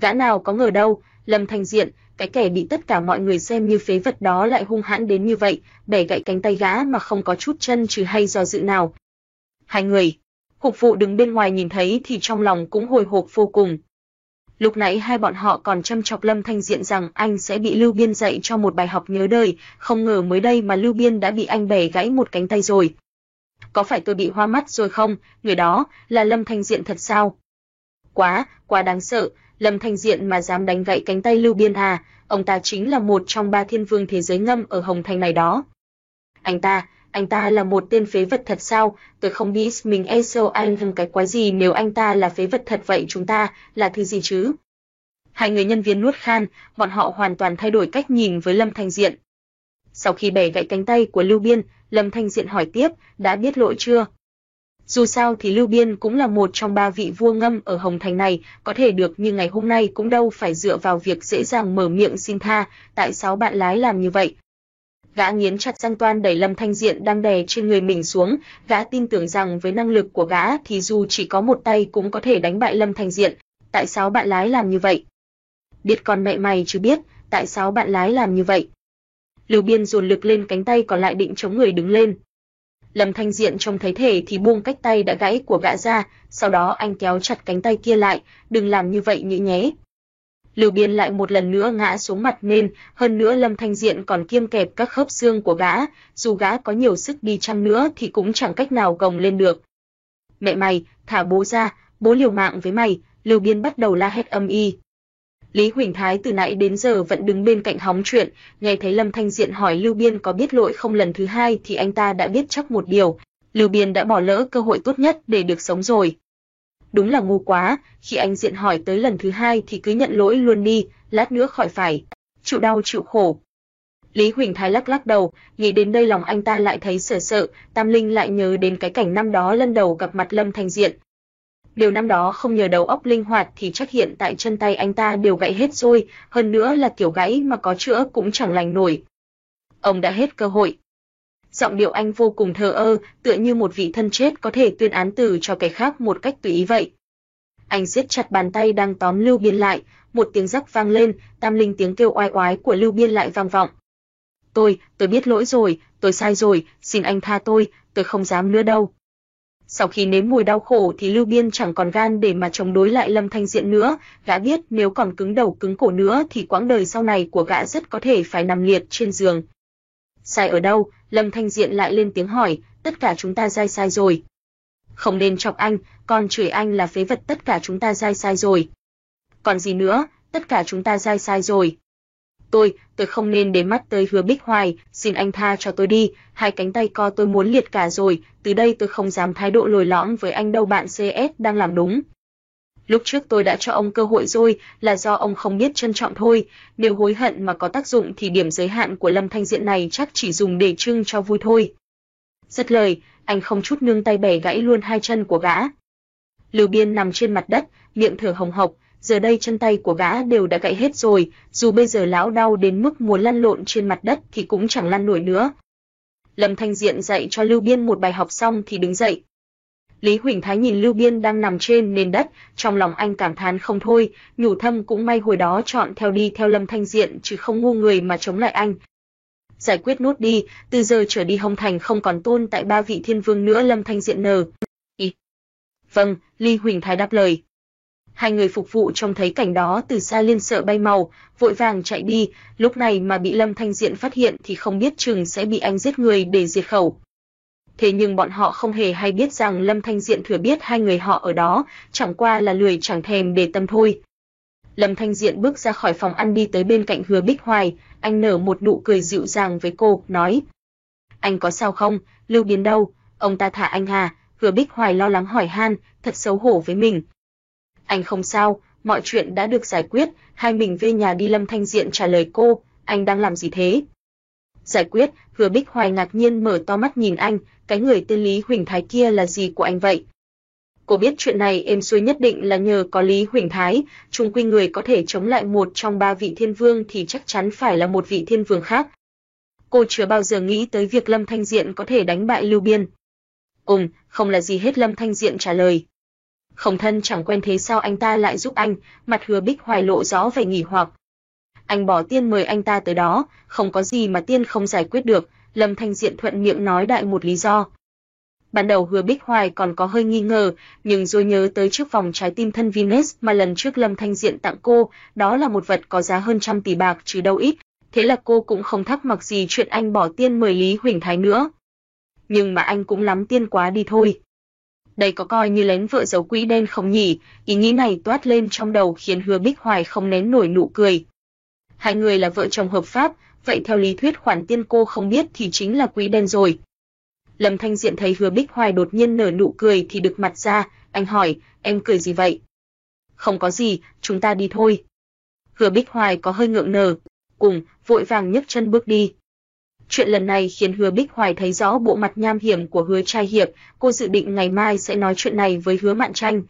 Gã nào có ngờ đâu, Lâm Thành Diện, cái kẻ bị tất cả mọi người xem như phế vật đó lại hung hãn đến như vậy, bẻ gãy cánh tay gã mà không có chút chân trừ hay do dự nào. Hai người, phục vụ đứng bên ngoài nhìn thấy thì trong lòng cũng hồi hộp vô cùng. Lúc nãy hai bọn họ còn châm chọc Lâm Thanh Diện rằng anh sẽ bị Lưu Biên dạy cho một bài học nhớ đời, không ngờ mới đây mà Lưu Biên đã bị anh bẻ gãy một cánh tay rồi. Có phải tôi bị hoa mắt rồi không? Người đó là Lâm Thanh Diện thật sao? Quá, quá đáng sợ, Lâm Thanh Diện mà dám đánh gãy cánh tay Lưu Biên à, ông ta chính là một trong ba thiên vương thế giới ngâm ở Hồng Thành này đó. Anh ta, anh ta là một tên phế vật thật sao? Tôi không nghĩ mình e sâu anh hằng cái quái gì nếu anh ta là phế vật thật vậy chúng ta là thứ gì chứ? Hai người nhân viên nuốt khan, bọn họ hoàn toàn thay đổi cách nhìn với Lâm Thanh Diện. Sau khi bẻ gãy cánh tay của Lưu Biên, Lâm Thanh Diện hỏi tiếp, đã biết lỗi chưa? Dù sao thì Lưu Biên cũng là một trong ba vị vua ngâm ở Hồng Thành này, có thể được như ngày hôm nay cũng đâu phải dựa vào việc dễ dàng mở miệng xin tha, tại sao bạn lái làm như vậy? Gã nghiến chặt răng toan đẩy Lâm Thanh Diện đang đè trên người mình xuống, gã tin tưởng rằng với năng lực của gã thì dù chỉ có một tay cũng có thể đánh bại Lâm Thanh Diện, tại sao bạn lái làm như vậy? Biết con mẹ mày chứ biết, tại sao bạn lái làm như vậy? Lưu Biên dồn lực lên cánh tay còn lại định chống người đứng lên. Lâm Thanh Diện trông thấy thể thì buông cách tay đã gãy của gã ra, sau đó anh kéo chặt cánh tay kia lại, đừng làm như vậy nhỉ nhé. Lưu Biên lại một lần nữa ngã xuống mặt nên, hơn nữa Lâm Thanh Diện còn kiêm kẹp các khớp xương của gã, dù gã có nhiều sức đi chăng nữa thì cũng chẳng cách nào gồng lên được. Mẹ mày, thả bố ra, bố liều mạng với mày, Lưu Biên bắt đầu la hét âm y. Lý Huỳnh Thái từ nãy đến giờ vẫn đứng bên cạnh hóng chuyện, nghe thấy Lâm Thanh Diện hỏi Lưu Biên có biết lỗi không lần thứ hai thì anh ta đã biết chắc một điều, Lưu Biên đã bỏ lỡ cơ hội tốt nhất để được sống rồi. Đúng là ngu quá, khi anh Diện hỏi tới lần thứ hai thì cứ nhận lỗi luôn đi, lát nữa khỏi phải chịu đau chịu khổ. Lý Huỳnh Thái lắc lắc đầu, nghĩ đến đây lòng anh ta lại thấy sợ sợ, Tam Linh lại nhớ đến cái cảnh năm đó lần đầu gặp mặt Lâm Thành Diện, Điều năm đó không nhờ đầu óc linh hoạt thì chắc hiện tại chân tay anh ta đều gãy hết rồi, hơn nữa là kiểu gãy mà có chữa cũng chẳng lành nổi. Ông đã hết cơ hội. Giọng điệu anh vô cùng thờ ơ, tựa như một vị thân chết có thể tuyên án tử cho kẻ khác một cách tùy ý vậy. Anh siết chặt bàn tay đang tóm Lưu Biên lại, một tiếng rắc vang lên, tam linh tiếng kêu oai oái của Lưu Biên lại vang vọng. Tôi, tôi biết lỗi rồi, tôi sai rồi, xin anh tha tôi, tôi không dám nữa đâu. Sau khi nếm mùi đau khổ thì Lưu Biên chẳng còn gan để mà chống đối lại Lâm Thanh Diện nữa, gã biết nếu còn cứng đầu cứng cổ nữa thì quãng đời sau này của gã rất có thể phải nằm liệt trên giường. Sai ở đâu? Lâm Thanh Diện lại lên tiếng hỏi, tất cả chúng ta sai sai rồi. Không nên chọc anh, còn chửi anh là phế vật tất cả chúng ta sai sai rồi. Còn gì nữa, tất cả chúng ta sai sai rồi tôi, tôi không nên để mắt tới Hứa Bích Hoài, xin anh tha cho tôi đi, hai cánh tay co tôi muốn liệt cả rồi, từ đây tôi không dám thái độ lồi lõm với anh đâu bạn CS đang làm đúng. Lúc trước tôi đã cho ông cơ hội rồi, là do ông không biết trân trọng thôi, nếu hối hận mà có tác dụng thì điểm giới hạn của Lâm Thanh Diện này chắc chỉ dùng để trưng cho vui thôi. Giật lời, anh không chút nương tay bẻ gãy luôn hai chân của gã. Lưu Biên nằm trên mặt đất, miệng thở hồng hộc, giờ đây chân tay của gã đều đã gãy hết rồi, dù bây giờ lão đau đến mức muốn lăn lộn trên mặt đất thì cũng chẳng lăn nổi nữa. Lâm Thanh Diện dạy cho Lưu Biên một bài học xong thì đứng dậy. Lý Huỳnh Thái nhìn Lưu Biên đang nằm trên nền đất, trong lòng anh cảm thán không thôi, nhủ thâm cũng may hồi đó chọn theo đi theo Lâm Thanh Diện chứ không ngu người mà chống lại anh. Giải quyết nốt đi, từ giờ trở đi Hồng Thành không còn tôn tại ba vị thiên vương nữa Lâm Thanh Diện nờ. Ý. Vâng, Lý Huỳnh Thái đáp lời. Hai người phục vụ trông thấy cảnh đó từ xa liên sợ bay màu, vội vàng chạy đi, lúc này mà bị Lâm Thanh Diện phát hiện thì không biết chừng sẽ bị anh giết người để diệt khẩu. Thế nhưng bọn họ không hề hay biết rằng Lâm Thanh Diện thừa biết hai người họ ở đó, chẳng qua là lười chẳng thèm để tâm thôi. Lâm Thanh Diện bước ra khỏi phòng ăn đi tới bên cạnh Hứa Bích Hoài, anh nở một nụ cười dịu dàng với cô, nói: "Anh có sao không? Lưu Biến đâu? Ông ta thả anh à?" Hứa Bích Hoài lo lắng hỏi han, thật xấu hổ với mình, anh không sao, mọi chuyện đã được giải quyết, hai mình về nhà đi Lâm Thanh Diện trả lời cô, anh đang làm gì thế? Giải quyết, Hứa Bích Hoài ngạc nhiên mở to mắt nhìn anh, cái người tên Lý Huỳnh Thái kia là gì của anh vậy? Cô biết chuyện này êm xuôi nhất định là nhờ có Lý Huỳnh Thái, chung quy người có thể chống lại một trong ba vị thiên vương thì chắc chắn phải là một vị thiên vương khác. Cô chưa bao giờ nghĩ tới việc Lâm Thanh Diện có thể đánh bại Lưu Biên. Ừm, không là gì hết Lâm Thanh Diện trả lời không thân chẳng quen thế sao anh ta lại giúp anh, mặt hứa bích hoài lộ rõ vẻ nghỉ hoặc. Anh bỏ tiên mời anh ta tới đó, không có gì mà tiên không giải quyết được, Lâm Thanh Diện thuận miệng nói đại một lý do. Ban đầu hứa bích hoài còn có hơi nghi ngờ, nhưng rồi nhớ tới chiếc vòng trái tim thân Venus mà lần trước Lâm Thanh Diện tặng cô, đó là một vật có giá hơn trăm tỷ bạc chứ đâu ít, thế là cô cũng không thắc mắc gì chuyện anh bỏ tiên mời Lý Huỳnh Thái nữa. Nhưng mà anh cũng lắm tiên quá đi thôi đây có coi như lén vợ giấu quỹ đen không nhỉ? Ý nghĩ này toát lên trong đầu khiến Hứa Bích Hoài không nén nổi nụ cười. Hai người là vợ chồng hợp pháp, vậy theo lý thuyết khoản tiên cô không biết thì chính là quý đen rồi. Lâm Thanh Diện thấy Hứa Bích Hoài đột nhiên nở nụ cười thì được mặt ra, anh hỏi, em cười gì vậy? Không có gì, chúng ta đi thôi. Hứa Bích Hoài có hơi ngượng nở, cùng, vội vàng nhấc chân bước đi. Chuyện lần này khiến Hứa Bích Hoài thấy rõ bộ mặt nham hiểm của Hứa Trai Hiệp, cô dự định ngày mai sẽ nói chuyện này với Hứa Mạn Tranh.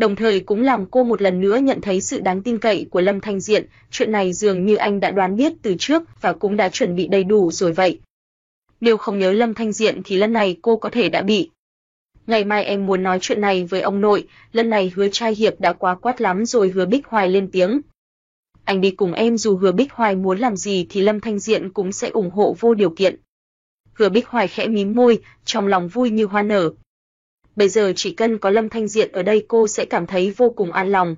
Đồng thời cũng làm cô một lần nữa nhận thấy sự đáng tin cậy của Lâm Thanh Diện, chuyện này dường như anh đã đoán biết từ trước và cũng đã chuẩn bị đầy đủ rồi vậy. Nếu không nhớ Lâm Thanh Diện thì lần này cô có thể đã bị. Ngày mai em muốn nói chuyện này với ông nội, lần này Hứa Trai Hiệp đã quá quát lắm rồi Hứa Bích Hoài lên tiếng anh đi cùng em dù Hứa Bích Hoài muốn làm gì thì Lâm Thanh Diện cũng sẽ ủng hộ vô điều kiện. Hứa Bích Hoài khẽ mím môi, trong lòng vui như hoa nở. Bây giờ chỉ cần có Lâm Thanh Diện ở đây cô sẽ cảm thấy vô cùng an lòng.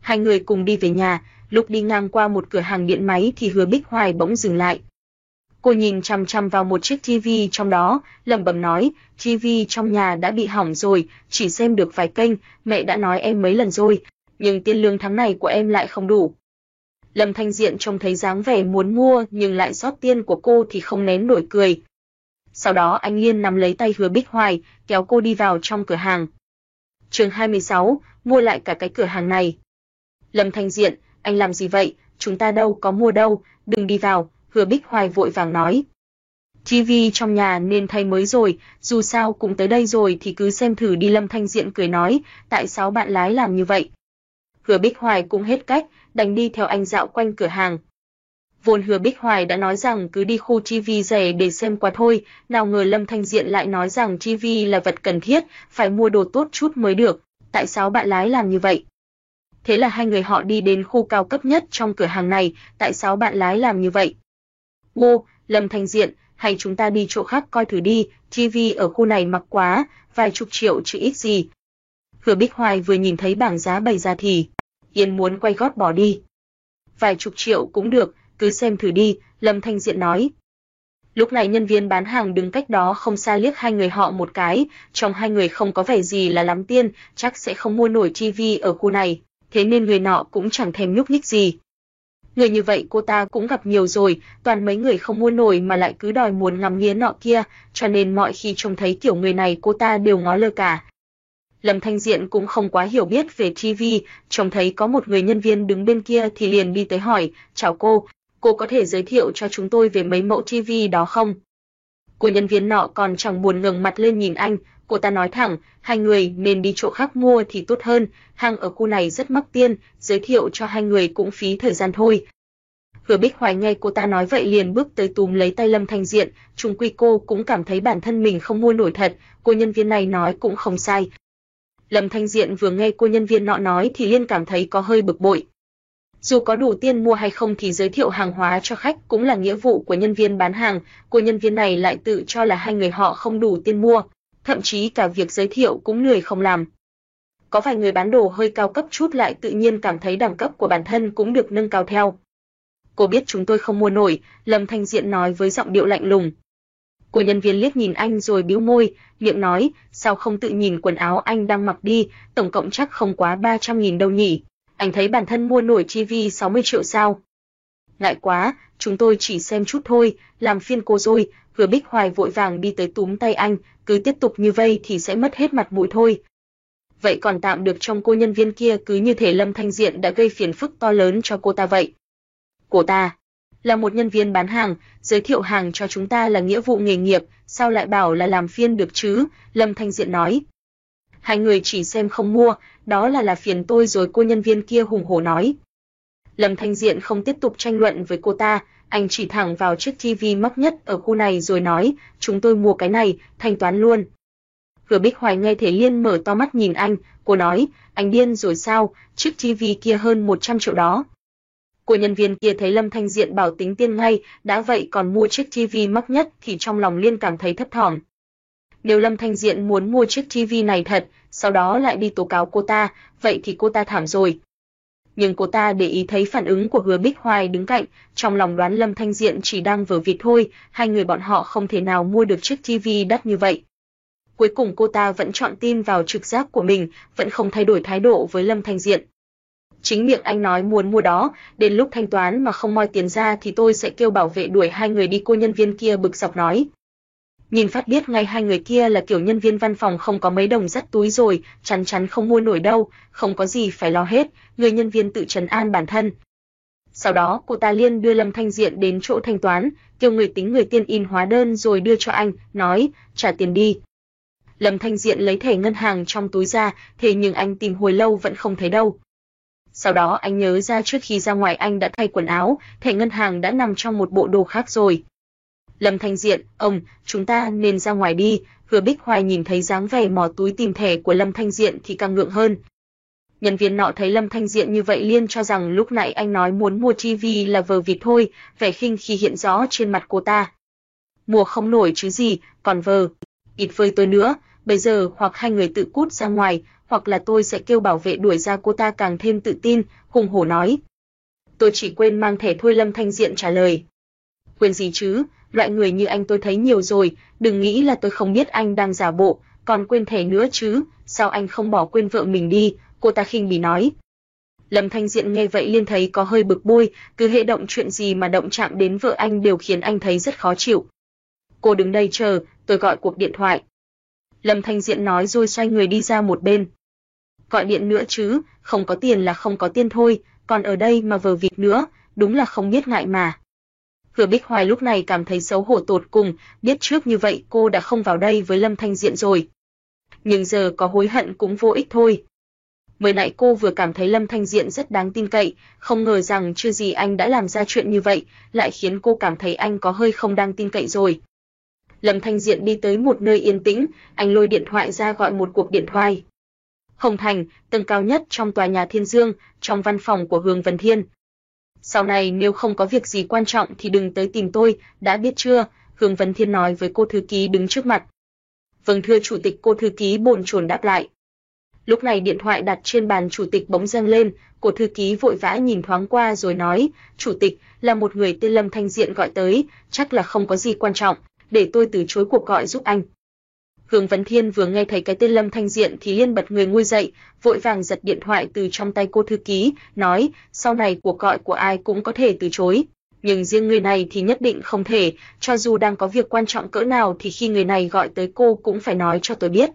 Hai người cùng đi về nhà, lúc đi ngang qua một cửa hàng điện máy thì Hứa Bích Hoài bỗng dừng lại. Cô nhìn chăm chăm vào một chiếc TV trong đó, lẩm bẩm nói, TV trong nhà đã bị hỏng rồi, chỉ xem được vài kênh, mẹ đã nói em mấy lần rồi, nhưng tiền lương tháng này của em lại không đủ. Lâm Thanh Diện trông thấy dáng vẻ muốn mua nhưng lại rót tiền của cô thì không nén nổi cười. Sau đó anh Liên nắm lấy tay Hứa Bích Hoài, kéo cô đi vào trong cửa hàng. Chương 26, mua lại cả cái cửa hàng này. Lâm Thanh Diện, anh làm gì vậy? Chúng ta đâu có mua đâu, đừng đi vào, Hứa Bích Hoài vội vàng nói. TV trong nhà nên thay mới rồi, dù sao cũng tới đây rồi thì cứ xem thử đi Lâm Thanh Diện cười nói, tại sao bạn lái làm như vậy? Hứa Bích Hoài cũng hết cách, đành đi theo anh dạo quanh cửa hàng. Vốn Hứa Bích Hoài đã nói rằng cứ đi khu TV rẻ để xem qua thôi, nào ngờ Lâm Thanh Diện lại nói rằng TV là vật cần thiết, phải mua đồ tốt chút mới được, tại sao bạn lái làm như vậy? Thế là hai người họ đi đến khu cao cấp nhất trong cửa hàng này, tại sao bạn lái làm như vậy? Ô, Lâm Thanh Diện, hay chúng ta đi chỗ khác coi thử đi, TV ở khu này mặc quá, vài chục triệu chứ ít gì. Hứa Bích Hoài vừa nhìn thấy bảng giá bày ra thì Yên muốn quay gót bỏ đi. Vài chục triệu cũng được, cứ xem thử đi, Lâm Thanh Diện nói. Lúc này nhân viên bán hàng đứng cách đó không xa liếc hai người họ một cái, trong hai người không có vẻ gì là lắm tiên, chắc sẽ không mua nổi tivi ở khu này, thế nên người nọ cũng chẳng thèm nhúc nhích gì. Người như vậy cô ta cũng gặp nhiều rồi, toàn mấy người không mua nổi mà lại cứ đòi muốn ngắm nghía nọ kia, cho nên mọi khi trông thấy kiểu người này cô ta đều ngó lơ cả, Lâm Thanh Diện cũng không quá hiểu biết về TV, trông thấy có một người nhân viên đứng bên kia thì liền đi tới hỏi, chào cô, cô có thể giới thiệu cho chúng tôi về mấy mẫu TV đó không? Cô nhân viên nọ còn chẳng buồn ngẩng mặt lên nhìn anh, cô ta nói thẳng, hai người nên đi chỗ khác mua thì tốt hơn, hàng ở khu này rất mắc tiền, giới thiệu cho hai người cũng phí thời gian thôi. Hứa Bích Hoài nghe cô ta nói vậy liền bước tới túm lấy tay Lâm Thanh Diện, chung quy cô cũng cảm thấy bản thân mình không mua nổi thật, cô nhân viên này nói cũng không sai, Lâm Thanh Diện vừa nghe cô nhân viên nọ nói thì liên cảm thấy có hơi bực bội. Dù có đủ tiền mua hay không thì giới thiệu hàng hóa cho khách cũng là nghĩa vụ của nhân viên bán hàng, cô nhân viên này lại tự cho là hai người họ không đủ tiền mua, thậm chí cả việc giới thiệu cũng lười không làm. Có vài người bán đồ hơi cao cấp chút lại tự nhiên cảm thấy đẳng cấp của bản thân cũng được nâng cao theo. Cô biết chúng tôi không mua nổi, Lâm Thanh Diện nói với giọng điệu lạnh lùng. Cô nhân viên liếc nhìn anh rồi bĩu môi, miệng nói, sao không tự nhìn quần áo anh đang mặc đi, tổng cộng chắc không quá 300 nghìn đâu nhỉ. Anh thấy bản thân mua nổi TV 60 triệu sao? Ngại quá, chúng tôi chỉ xem chút thôi, làm phiên cô rồi, vừa Bích Hoài vội vàng đi tới túm tay anh, cứ tiếp tục như vậy thì sẽ mất hết mặt mũi thôi. Vậy còn tạm được trong cô nhân viên kia cứ như thể Lâm Thanh Diện đã gây phiền phức to lớn cho cô ta vậy. Cô ta, là một nhân viên bán hàng, giới thiệu hàng cho chúng ta là nghĩa vụ nghề nghiệp, sao lại bảo là làm phiên được chứ? Lâm Thanh Diện nói. Hai người chỉ xem không mua, đó là là phiền tôi rồi cô nhân viên kia hùng hổ nói. Lâm Thanh Diện không tiếp tục tranh luận với cô ta, anh chỉ thẳng vào chiếc TV mắc nhất ở khu này rồi nói, chúng tôi mua cái này, thanh toán luôn. Hứa Bích Hoài nghe Thể Liên mở to mắt nhìn anh, cô nói, anh điên rồi sao, chiếc TV kia hơn 100 triệu đó của nhân viên kia thấy Lâm Thanh Diện bảo tính tiền ngay, đã vậy còn mua chiếc TV mắc nhất thì trong lòng liên cảm thấy thấp thỏm. Nếu Lâm Thanh Diện muốn mua chiếc TV này thật, sau đó lại đi tố cáo cô ta, vậy thì cô ta thảm rồi. Nhưng cô ta để ý thấy phản ứng của Hứa Bích Hoài đứng cạnh, trong lòng đoán Lâm Thanh Diện chỉ đang vờ vịt thôi, hai người bọn họ không thể nào mua được chiếc TV đắt như vậy. Cuối cùng cô ta vẫn chọn tin vào trực giác của mình, vẫn không thay đổi thái độ với Lâm Thanh Diện chính miệng anh nói muốn mua đó, đến lúc thanh toán mà không moi tiền ra thì tôi sẽ kêu bảo vệ đuổi hai người đi cô nhân viên kia bực dọc nói. Nhìn phát biết ngay hai người kia là kiểu nhân viên văn phòng không có mấy đồng rất túi rồi, chắn chắn không mua nổi đâu, không có gì phải lo hết, người nhân viên tự trấn an bản thân. Sau đó cô ta liên đưa Lâm Thanh Diện đến chỗ thanh toán, kêu người tính người tiên in hóa đơn rồi đưa cho anh, nói, trả tiền đi. Lâm Thanh Diện lấy thẻ ngân hàng trong túi ra, thế nhưng anh tìm hồi lâu vẫn không thấy đâu. Sau đó anh nhớ ra trước khi ra ngoài anh đã thay quần áo, thẻ ngân hàng đã nằm trong một bộ đồ khác rồi. Lâm Thanh Diện, ông, chúng ta nên ra ngoài đi, Hứa Bích Hoài nhìn thấy dáng vẻ mò túi tìm thẻ của Lâm Thanh Diện thì càng ngượng hơn. Nhân viên nọ thấy Lâm Thanh Diện như vậy liên cho rằng lúc nãy anh nói muốn mua TV là vờ vịt thôi, vẻ khinh khi hiện rõ trên mặt cô ta. Mua không nổi chứ gì, còn vờ, ít vơi tôi nữa, bây giờ hoặc hai người tự cút ra ngoài, hoặc là tôi sẽ kêu bảo vệ đuổi ra cô ta càng thêm tự tin, hùng hổ nói. Tôi chỉ quên mang thẻ thôi Lâm Thanh Diện trả lời. Quên gì chứ, loại người như anh tôi thấy nhiều rồi, đừng nghĩ là tôi không biết anh đang giả bộ, còn quên thẻ nữa chứ, sao anh không bỏ quên vợ mình đi, cô ta khinh bỉ nói. Lâm Thanh Diện nghe vậy liên thấy có hơi bực bôi, cứ hệ động chuyện gì mà động chạm đến vợ anh đều khiến anh thấy rất khó chịu. Cô đứng đây chờ, tôi gọi cuộc điện thoại. Lâm Thanh Diện nói rồi xoay người đi ra một bên. Gọi điện nữa chứ, không có tiền là không có tiền thôi, còn ở đây mà vờ vịt nữa, đúng là không biết ngại mà. Hứa Bích Hoài lúc này cảm thấy xấu hổ tột cùng, biết trước như vậy cô đã không vào đây với Lâm Thanh Diện rồi. Nhưng giờ có hối hận cũng vô ích thôi. Mới nãy cô vừa cảm thấy Lâm Thanh Diện rất đáng tin cậy, không ngờ rằng chưa gì anh đã làm ra chuyện như vậy, lại khiến cô cảm thấy anh có hơi không đáng tin cậy rồi. Lâm Thanh Diện đi tới một nơi yên tĩnh, anh lôi điện thoại ra gọi một cuộc điện thoại. Hồng Thành, tầng cao nhất trong tòa nhà Thiên Dương, trong văn phòng của Hương Vân Thiên. Sau này nếu không có việc gì quan trọng thì đừng tới tìm tôi, đã biết chưa? Hương Vân Thiên nói với cô thư ký đứng trước mặt. Vâng thưa chủ tịch cô thư ký bồn chồn đáp lại. Lúc này điện thoại đặt trên bàn chủ tịch bỗng dâng lên, cô thư ký vội vã nhìn thoáng qua rồi nói, chủ tịch, là một người tên Lâm Thanh Diện gọi tới, chắc là không có gì quan trọng, để tôi từ chối cuộc gọi giúp anh. Hương Vấn Thiên vừa nghe thấy cái tên Lâm Thanh Diện thì liên bật người ngồi dậy, vội vàng giật điện thoại từ trong tay cô thư ký, nói, sau này cuộc gọi của ai cũng có thể từ chối, nhưng riêng người này thì nhất định không thể, cho dù đang có việc quan trọng cỡ nào thì khi người này gọi tới cô cũng phải nói cho tôi biết.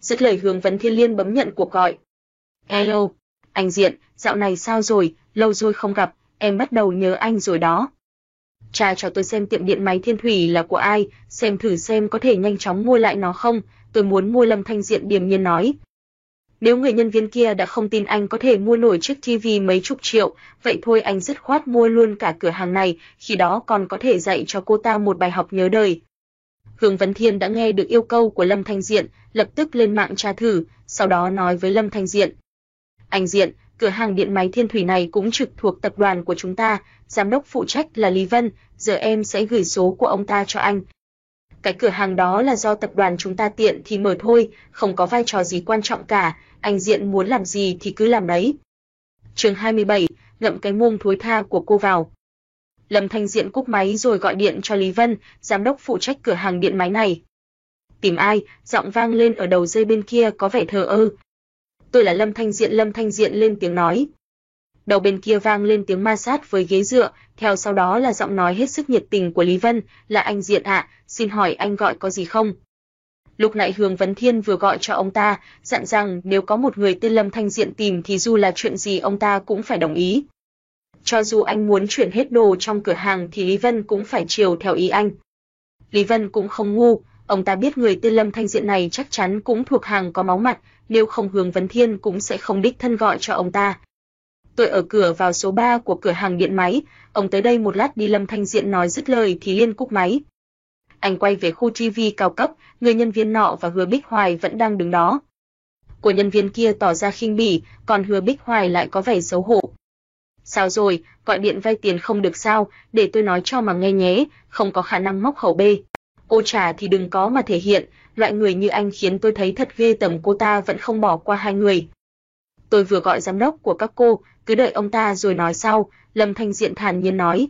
Dứt lời Hương Vấn Thiên liên bấm nhận cuộc gọi. Hello, anh Diện, dạo này sao rồi, lâu rồi không gặp, em bắt đầu nhớ anh rồi đó tra cho tôi xem tiệm điện máy Thiên Thủy là của ai, xem thử xem có thể nhanh chóng mua lại nó không, tôi muốn mua Lâm Thanh Diện điềm nhiên nói. Nếu người nhân viên kia đã không tin anh có thể mua nổi chiếc TV mấy chục triệu, vậy thôi anh dứt khoát mua luôn cả cửa hàng này, khi đó còn có thể dạy cho cô ta một bài học nhớ đời. Hương Vấn Thiên đã nghe được yêu cầu của Lâm Thanh Diện, lập tức lên mạng tra thử, sau đó nói với Lâm Thanh Diện. Anh Diện, cửa hàng điện máy Thiên Thủy này cũng trực thuộc tập đoàn của chúng ta, giám đốc phụ trách là Lý Vân, giờ em sẽ gửi số của ông ta cho anh. Cái cửa hàng đó là do tập đoàn chúng ta tiện thì mở thôi, không có vai trò gì quan trọng cả, anh Diện muốn làm gì thì cứ làm đấy. Chương 27, ngậm cái muông thối tha của cô vào. Lâm Thanh Diện cúp máy rồi gọi điện cho Lý Vân, giám đốc phụ trách cửa hàng điện máy này. Tìm ai? Giọng vang lên ở đầu dây bên kia có vẻ thờ ơ, tôi là Lâm Thanh Diện Lâm Thanh Diện lên tiếng nói. Đầu bên kia vang lên tiếng ma sát với ghế dựa, theo sau đó là giọng nói hết sức nhiệt tình của Lý Vân, là anh Diện ạ, xin hỏi anh gọi có gì không? Lúc nãy Hương Vấn Thiên vừa gọi cho ông ta, dặn rằng nếu có một người tên Lâm Thanh Diện tìm thì dù là chuyện gì ông ta cũng phải đồng ý. Cho dù anh muốn chuyển hết đồ trong cửa hàng thì Lý Vân cũng phải chiều theo ý anh. Lý Vân cũng không ngu, ông ta biết người tên Lâm Thanh Diện này chắc chắn cũng thuộc hàng có máu mặt, nếu không Hướng Vấn Thiên cũng sẽ không đích thân gọi cho ông ta. Tôi ở cửa vào số 3 của cửa hàng điện máy, ông tới đây một lát đi Lâm Thanh Diện nói dứt lời thì liên cúp máy. Anh quay về khu TV cao cấp, người nhân viên nọ và Hứa Bích Hoài vẫn đang đứng đó. Của nhân viên kia tỏ ra khinh bỉ, còn Hứa Bích Hoài lại có vẻ xấu hổ. Sao rồi, gọi điện vay tiền không được sao, để tôi nói cho mà nghe nhé, không có khả năng móc khẩu bê. Ô trà thì đừng có mà thể hiện, loại người như anh khiến tôi thấy thật ghê tởm cô ta vẫn không bỏ qua hai người. Tôi vừa gọi giám đốc của các cô, cứ đợi ông ta rồi nói sau, Lâm Thanh Diện thản nhiên nói.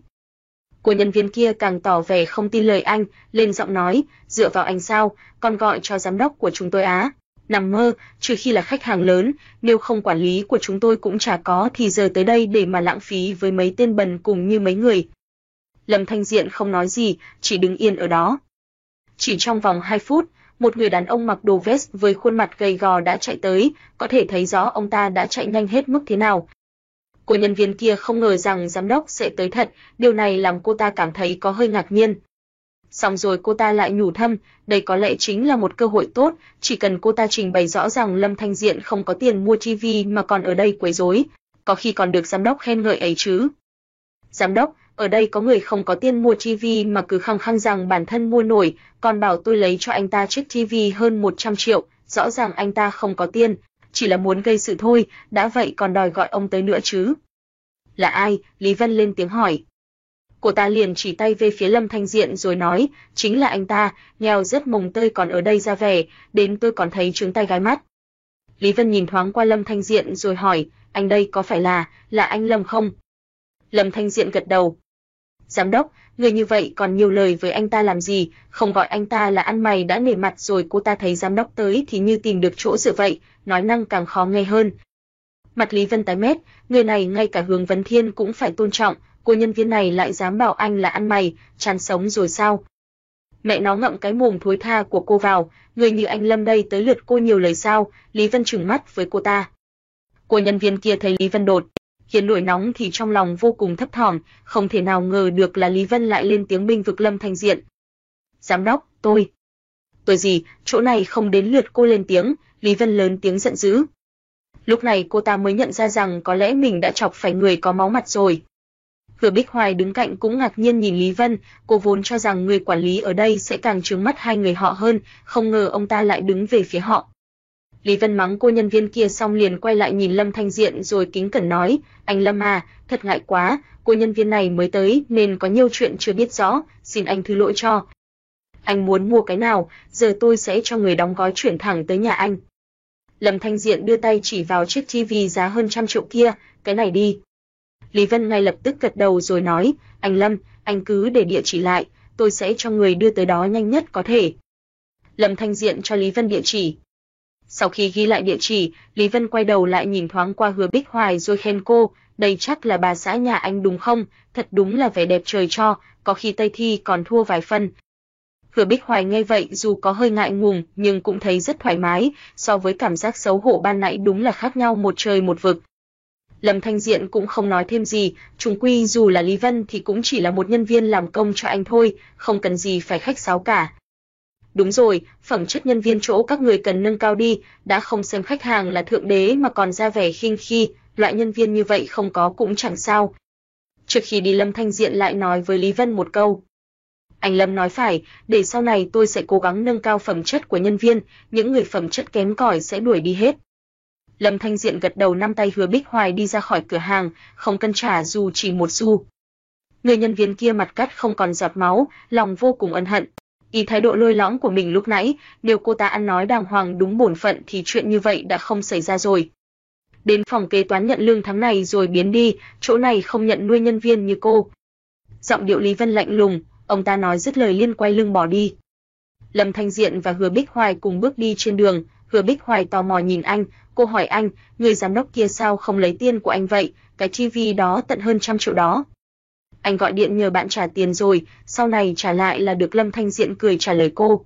Cô nhân viên kia càng tỏ vẻ không tin lời anh, lên giọng nói, dựa vào anh sao, còn gọi cho giám đốc của chúng tôi á. Nằm mơ, trừ khi là khách hàng lớn, nếu không quản lý của chúng tôi cũng chả có thì giờ tới đây để mà lãng phí với mấy tên bần cùng như mấy người. Lâm Thanh Diện không nói gì, chỉ đứng yên ở đó. Chỉ trong vòng 2 phút, một người đàn ông mặc đồ vest với khuôn mặt gầy gò đã chạy tới, có thể thấy rõ ông ta đã chạy nhanh hết mức thế nào. Cô nhân viên kia không ngờ rằng giám đốc sẽ tới thật, điều này làm cô ta cảm thấy có hơi ngạc nhiên. Xong rồi cô ta lại nhủ thâm, đây có lẽ chính là một cơ hội tốt, chỉ cần cô ta trình bày rõ rằng Lâm Thanh Diện không có tiền mua TV mà còn ở đây quấy rối, có khi còn được giám đốc khen ngợi ấy chứ. Giám đốc, ở đây có người không có tiền mua TV mà cứ khăng khăng rằng bản thân mua nổi, còn bảo tôi lấy cho anh ta chiếc TV hơn 100 triệu, rõ ràng anh ta không có tiền, chỉ là muốn gây sự thôi, đã vậy còn đòi gọi ông tới nữa chứ. Là ai? Lý Vân lên tiếng hỏi. Cô ta liền chỉ tay về phía Lâm Thanh Diện rồi nói, chính là anh ta, nghèo rất mồng tơi còn ở đây ra vẻ, đến tôi còn thấy trướng tay gái mắt. Lý Vân nhìn thoáng qua Lâm Thanh Diện rồi hỏi, anh đây có phải là, là anh Lâm không? Lâm Thanh Diện gật đầu. Giám đốc, người như vậy còn nhiều lời với anh ta làm gì, không gọi anh ta là ăn mày đã nể mặt rồi cô ta thấy giám đốc tới thì như tìm được chỗ dựa vậy, nói năng càng khó nghe hơn. Mặt Lý Vân tái mét, người này ngay cả Hướng Vấn Thiên cũng phải tôn trọng, cô nhân viên này lại dám bảo anh là ăn mày, chán sống rồi sao? Mẹ nó ngậm cái mồm thối tha của cô vào, người như anh Lâm đây tới lượt cô nhiều lời sao? Lý Vân trừng mắt với cô ta. Cô nhân viên kia thấy Lý Vân đột khiến nổi nóng thì trong lòng vô cùng thấp thỏm, không thể nào ngờ được là Lý Vân lại lên tiếng binh vực Lâm Thanh Diện. Giám đốc, tôi. Tôi gì, chỗ này không đến lượt cô lên tiếng, Lý Vân lớn tiếng giận dữ. Lúc này cô ta mới nhận ra rằng có lẽ mình đã chọc phải người có máu mặt rồi. Hứa Bích Hoài đứng cạnh cũng ngạc nhiên nhìn Lý Vân, cô vốn cho rằng người quản lý ở đây sẽ càng trướng mắt hai người họ hơn, không ngờ ông ta lại đứng về phía họ. Lý Vân mắng cô nhân viên kia xong liền quay lại nhìn Lâm Thanh Diện rồi kính cẩn nói, anh Lâm à, thật ngại quá, cô nhân viên này mới tới nên có nhiều chuyện chưa biết rõ, xin anh thứ lỗi cho. Anh muốn mua cái nào, giờ tôi sẽ cho người đóng gói chuyển thẳng tới nhà anh. Lâm Thanh Diện đưa tay chỉ vào chiếc TV giá hơn trăm triệu kia, cái này đi. Lý Vân ngay lập tức gật đầu rồi nói, anh Lâm, anh cứ để địa chỉ lại, tôi sẽ cho người đưa tới đó nhanh nhất có thể. Lâm Thanh Diện cho Lý Vân địa chỉ. Sau khi ghi lại địa chỉ, Lý Vân quay đầu lại nhìn thoáng qua Hứa Bích Hoài rồi khen cô, đây chắc là bà xã nhà anh đúng không? Thật đúng là vẻ đẹp trời cho, có khi Tây Thi còn thua vài phân. Hứa Bích Hoài nghe vậy dù có hơi ngại ngùng nhưng cũng thấy rất thoải mái, so với cảm giác xấu hổ ban nãy đúng là khác nhau một trời một vực. Lâm Thanh Diện cũng không nói thêm gì, trùng quy dù là Lý Vân thì cũng chỉ là một nhân viên làm công cho anh thôi, không cần gì phải khách sáo cả. Đúng rồi, phẩm chất nhân viên chỗ các người cần nâng cao đi, đã không xem khách hàng là thượng đế mà còn ra vẻ khinh khi, loại nhân viên như vậy không có cũng chẳng sao. Trước khi đi Lâm Thanh Diện lại nói với Lý Vân một câu. Anh Lâm nói phải, để sau này tôi sẽ cố gắng nâng cao phẩm chất của nhân viên, những người phẩm chất kém cỏi sẽ đuổi đi hết. Lâm Thanh Diện gật đầu năm tay hứa Bích Hoài đi ra khỏi cửa hàng, không cân trả dù chỉ một xu. Người nhân viên kia mặt cắt không còn giọt máu, lòng vô cùng ân hận. Ý thái độ lôi lõng của mình lúc nãy, nếu cô ta ăn nói đàng hoàng đúng bổn phận thì chuyện như vậy đã không xảy ra rồi. Đến phòng kế toán nhận lương tháng này rồi biến đi, chỗ này không nhận nuôi nhân viên như cô. Giọng điệu Lý Vân lạnh lùng, ông ta nói dứt lời liên quay lưng bỏ đi. Lâm Thanh Diện và Hứa Bích Hoài cùng bước đi trên đường, Hứa Bích Hoài tò mò nhìn anh, cô hỏi anh, người giám đốc kia sao không lấy tiền của anh vậy, cái TV đó tận hơn trăm triệu đó. Anh gọi điện nhờ bạn trả tiền rồi, sau này trả lại là được Lâm Thanh Diện cười trả lời cô.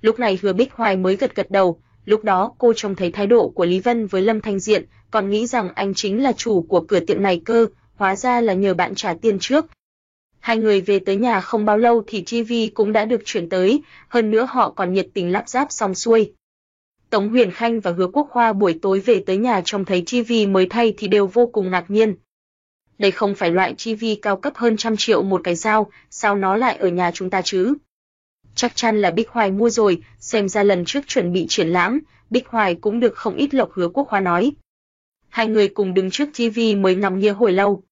Lúc này Hứa Bích Hoài mới gật gật đầu, lúc đó cô trông thấy thái độ của Lý Vân với Lâm Thanh Diện, còn nghĩ rằng anh chính là chủ của cửa tiệm này cơ, hóa ra là nhờ bạn trả tiền trước, Hai người về tới nhà không bao lâu thì TV cũng đã được chuyển tới, hơn nữa họ còn nhiệt tình lắp ráp xong xuôi. Tống Huyền Khanh và Hứa Quốc Khoa buổi tối về tới nhà trông thấy TV mới thay thì đều vô cùng ngạc nhiên. Đây không phải loại TV cao cấp hơn trăm triệu một cái sao, sao nó lại ở nhà chúng ta chứ? Chắc chắn là Bích Hoài mua rồi, xem ra lần trước chuẩn bị triển lãm, Bích Hoài cũng được không ít lộc Hứa Quốc Khoa nói. Hai người cùng đứng trước TV mới ngắm nghía hồi lâu.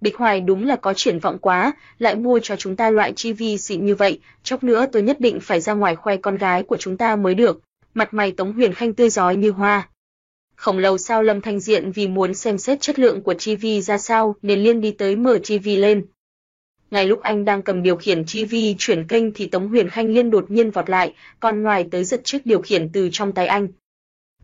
Bích Hoài đúng là có triển vọng quá, lại mua cho chúng ta loại TV xịn như vậy, chốc nữa tôi nhất định phải ra ngoài khoe con gái của chúng ta mới được. Mặt mày Tống Huyền Khanh tươi rói như hoa. Không lâu sau Lâm Thanh Diện vì muốn xem xét chất lượng của TV ra sao nên liên đi tới mở TV lên. Ngay lúc anh đang cầm điều khiển TV chuyển kênh thì Tống Huyền Khanh liên đột nhiên vọt lại, còn ngoài tới giật chiếc điều khiển từ trong tay anh.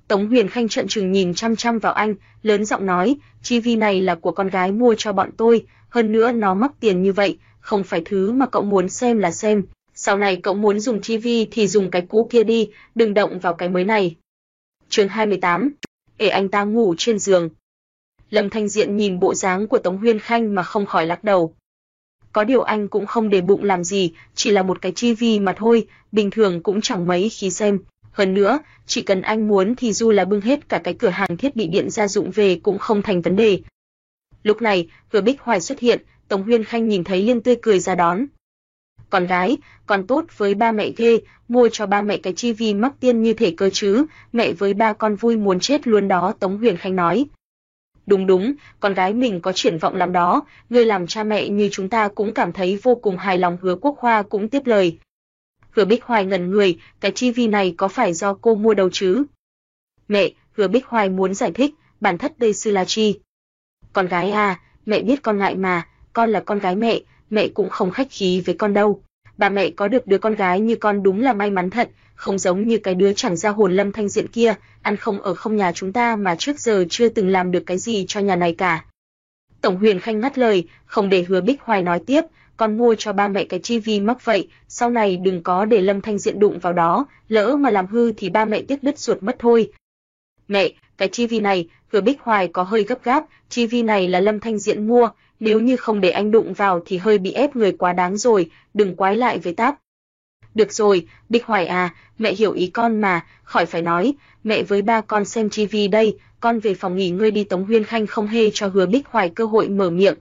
Tống Huyền Khanh trợn trừng nhìn chăm chăm vào anh, lớn giọng nói, TV này là của con gái mua cho bọn tôi, hơn nữa nó mắc tiền như vậy, không phải thứ mà cậu muốn xem là xem. Sau này cậu muốn dùng TV thì dùng cái cũ kia đi, đừng động vào cái mới này. Chương 28 để anh ta ngủ trên giường. Lâm Thanh Diện nhìn bộ dáng của Tống Huyên Khanh mà không khỏi lắc đầu. Có điều anh cũng không để bụng làm gì, chỉ là một cái chi vi mà thôi, bình thường cũng chẳng mấy khi xem. Hơn nữa, chỉ cần anh muốn thì dù là bưng hết cả cái cửa hàng thiết bị điện gia dụng về cũng không thành vấn đề. Lúc này, vừa Bích Hoài xuất hiện, Tống Huyên Khanh nhìn thấy liên tươi cười ra đón. Con gái, con tốt với ba mẹ ghê, mua cho ba mẹ cái chi vi mắc tiên như thể cơ chứ, mẹ với ba con vui muốn chết luôn đó Tống Huyền Khanh nói. Đúng đúng, con gái mình có triển vọng lắm đó, người làm cha mẹ như chúng ta cũng cảm thấy vô cùng hài lòng hứa quốc hoa cũng tiếp lời. Hứa Bích Hoài ngẩn người, cái chi vi này có phải do cô mua đâu chứ? Mẹ, hứa Bích Hoài muốn giải thích, bản thất đây sư là chi? Con gái à, mẹ biết con ngại mà, con là con gái mẹ, mẹ cũng không khách khí với con đâu. Bà mẹ có được đứa con gái như con đúng là may mắn thật, không giống như cái đứa chẳng ra hồn lâm thanh diện kia, ăn không ở không nhà chúng ta mà trước giờ chưa từng làm được cái gì cho nhà này cả. Tổng Huyền Khanh ngắt lời, không để Hứa Bích Hoài nói tiếp, con mua cho ba mẹ cái tv mắc vậy, sau này đừng có để Lâm Thanh Diện đụng vào đó, lỡ mà làm hư thì ba mẹ tiếc đứt ruột mất thôi. Mẹ, cái tv này, Hứa Bích Hoài có hơi gấp gáp, tv này là Lâm Thanh Diện mua, nếu như không để anh đụng vào thì hơi bị ép người quá đáng rồi, đừng quái lại với Táp. Được rồi, Bích Hoài à, mẹ hiểu ý con mà, khỏi phải nói, mẹ với ba con xem TV đây, con về phòng nghỉ ngơi đi Tống Huyên Khanh không hề cho hứa Bích Hoài cơ hội mở miệng.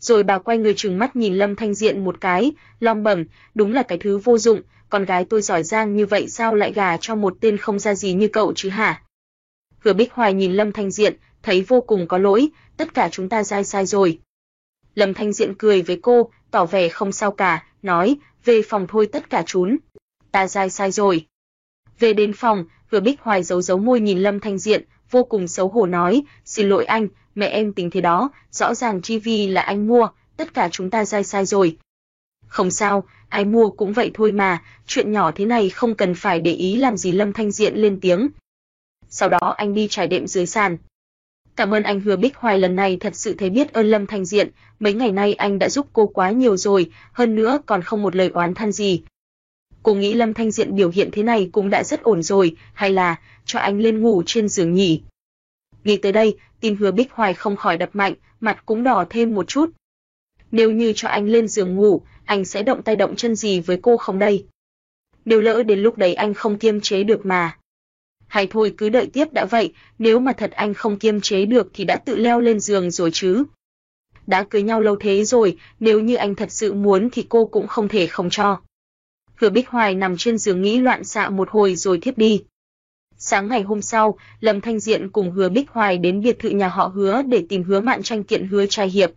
Rồi bà quay người trừng mắt nhìn Lâm Thanh Diện một cái, lom bẩm, đúng là cái thứ vô dụng, con gái tôi giỏi giang như vậy sao lại gà cho một tên không ra gì như cậu chứ hả? Hứa Bích Hoài nhìn Lâm Thanh Diện, thấy vô cùng có lỗi, tất cả chúng ta sai sai rồi. Lâm Thanh Diện cười với cô, tỏ vẻ không sao cả, nói, về phòng thôi tất cả trốn. Ta sai sai rồi. Về đến phòng, vừa Bích Hoài giấu giấu môi nhìn Lâm Thanh Diện, vô cùng xấu hổ nói, xin lỗi anh, mẹ em tính thế đó, rõ ràng TV là anh mua, tất cả chúng ta sai sai rồi. Không sao, ai mua cũng vậy thôi mà, chuyện nhỏ thế này không cần phải để ý làm gì Lâm Thanh Diện lên tiếng. Sau đó anh đi trải đệm dưới sàn, Cảm ơn anh Hứa Bích Hoài lần này thật sự thấy biết ơn Lâm Thanh Diện, mấy ngày nay anh đã giúp cô quá nhiều rồi, hơn nữa còn không một lời oán than gì. Cô nghĩ Lâm Thanh Diện biểu hiện thế này cũng đã rất ổn rồi, hay là cho anh lên ngủ trên giường nhỉ? Nghĩ tới đây, tim Hứa Bích Hoài không khỏi đập mạnh, mặt cũng đỏ thêm một chút. Nếu như cho anh lên giường ngủ, anh sẽ động tay động chân gì với cô không đây? Nếu lỡ đến lúc đấy anh không kiêm chế được mà hay thôi cứ đợi tiếp đã vậy, nếu mà thật anh không kiêm chế được thì đã tự leo lên giường rồi chứ. Đã cưới nhau lâu thế rồi, nếu như anh thật sự muốn thì cô cũng không thể không cho. Hứa Bích Hoài nằm trên giường nghĩ loạn xạ một hồi rồi thiếp đi. Sáng ngày hôm sau, Lâm Thanh Diện cùng Hứa Bích Hoài đến biệt thự nhà họ Hứa để tìm Hứa Mạn tranh kiện Hứa trai hiệp.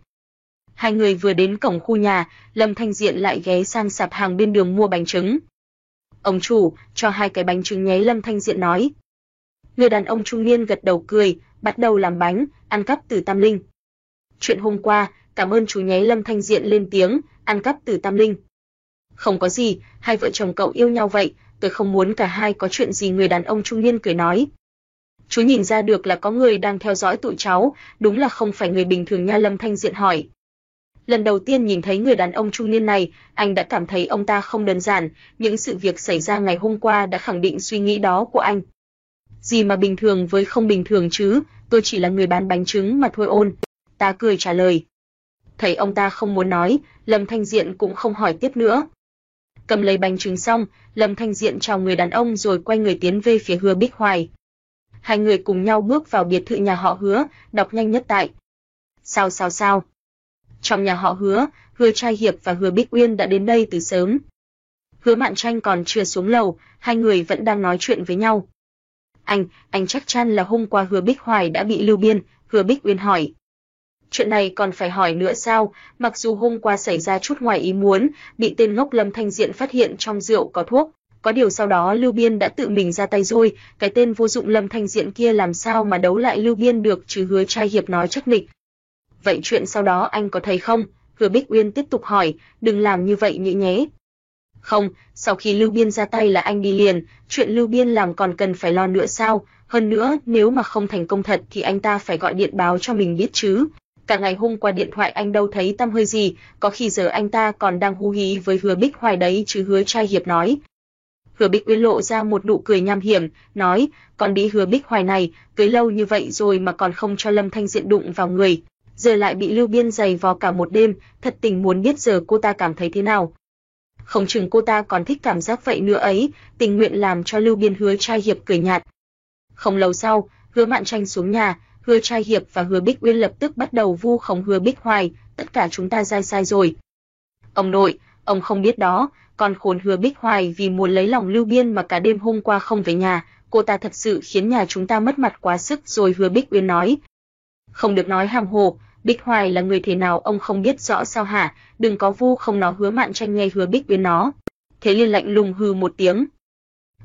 Hai người vừa đến cổng khu nhà, Lâm Thanh Diện lại ghé sang sạp hàng bên đường mua bánh trứng. Ông chủ, cho hai cái bánh trứng nhé Lâm Thanh Diện nói. Người đàn ông trung niên gật đầu cười, bắt đầu làm bánh, ăn cắp từ Tam Linh. Chuyện hôm qua, cảm ơn chú nháy Lâm Thanh Diện lên tiếng, ăn cắp từ Tam Linh. Không có gì, hai vợ chồng cậu yêu nhau vậy, tôi không muốn cả hai có chuyện gì người đàn ông trung niên cười nói. Chú nhìn ra được là có người đang theo dõi tụi cháu, đúng là không phải người bình thường nha Lâm Thanh Diện hỏi. Lần đầu tiên nhìn thấy người đàn ông trung niên này, anh đã cảm thấy ông ta không đơn giản, những sự việc xảy ra ngày hôm qua đã khẳng định suy nghĩ đó của anh gì mà bình thường với không bình thường chứ, tôi chỉ là người bán bánh trứng mà thôi ôn. Ta cười trả lời. Thấy ông ta không muốn nói, Lâm Thanh Diện cũng không hỏi tiếp nữa. Cầm lấy bánh trứng xong, Lâm Thanh Diện chào người đàn ông rồi quay người tiến về phía Hứa Bích Hoài. Hai người cùng nhau bước vào biệt thự nhà họ Hứa, đọc nhanh nhất tại. Sao sao sao? Trong nhà họ Hứa, Hứa Trai Hiệp và Hứa Bích Uyên đã đến đây từ sớm. Hứa Mạn Tranh còn chưa xuống lầu, hai người vẫn đang nói chuyện với nhau. Anh, anh chắc chắn là hôm qua Hứa Bích Hoài đã bị lưu biên, Hứa Bích Uyên hỏi. Chuyện này còn phải hỏi nữa sao, mặc dù hôm qua xảy ra chút ngoài ý muốn, bị tên ngốc Lâm Thanh Diện phát hiện trong rượu có thuốc, có điều sau đó Lưu Biên đã tự mình ra tay rồi, cái tên vô dụng Lâm Thanh Diện kia làm sao mà đấu lại Lưu Biên được chứ hứa trai hiệp nói chắc nịch. Vậy chuyện sau đó anh có thấy không? Hứa Bích Uyên tiếp tục hỏi, đừng làm như vậy nhị nhé. Không, sau khi Lưu Biên ra tay là anh đi liền, chuyện Lưu Biên làm còn cần phải lo nữa sao? Hơn nữa, nếu mà không thành công thật thì anh ta phải gọi điện báo cho mình biết chứ. Cả ngày hôm qua điện thoại anh đâu thấy tâm hơi gì, có khi giờ anh ta còn đang hú hí với hứa Bích Hoài đấy chứ hứa trai hiệp nói. Hứa Bích Uyên lộ ra một nụ cười nham hiểm, nói, còn bị Hứa Bích Hoài này, cưới lâu như vậy rồi mà còn không cho Lâm Thanh Diện đụng vào người, giờ lại bị Lưu Biên giày vò cả một đêm, thật tình muốn biết giờ cô ta cảm thấy thế nào. Không chừng cô ta còn thích cảm giác vậy nữa ấy, tình nguyện làm cho Lưu Biên hứa trai hiệp cười nhạt. Không lâu sau, Hứa Mạn Tranh xuống nhà, Hứa trai hiệp và Hứa Bích Uyên lập tức bắt đầu vu khống Hứa Bích Hoài, tất cả chúng ta sai sai rồi. Ông nội, ông không biết đó, con khốn Hứa Bích Hoài vì muốn lấy lòng Lưu Biên mà cả đêm hôm qua không về nhà, cô ta thật sự khiến nhà chúng ta mất mặt quá sức rồi Hứa Bích Uyên nói. Không được nói hàm hồ, Bích Hoài là người thế nào ông không biết rõ sao hả, đừng có vu không nó hứa mạn tranh nghe hứa Bích Uyên nó. Thế liên lạnh lùng hừ một tiếng.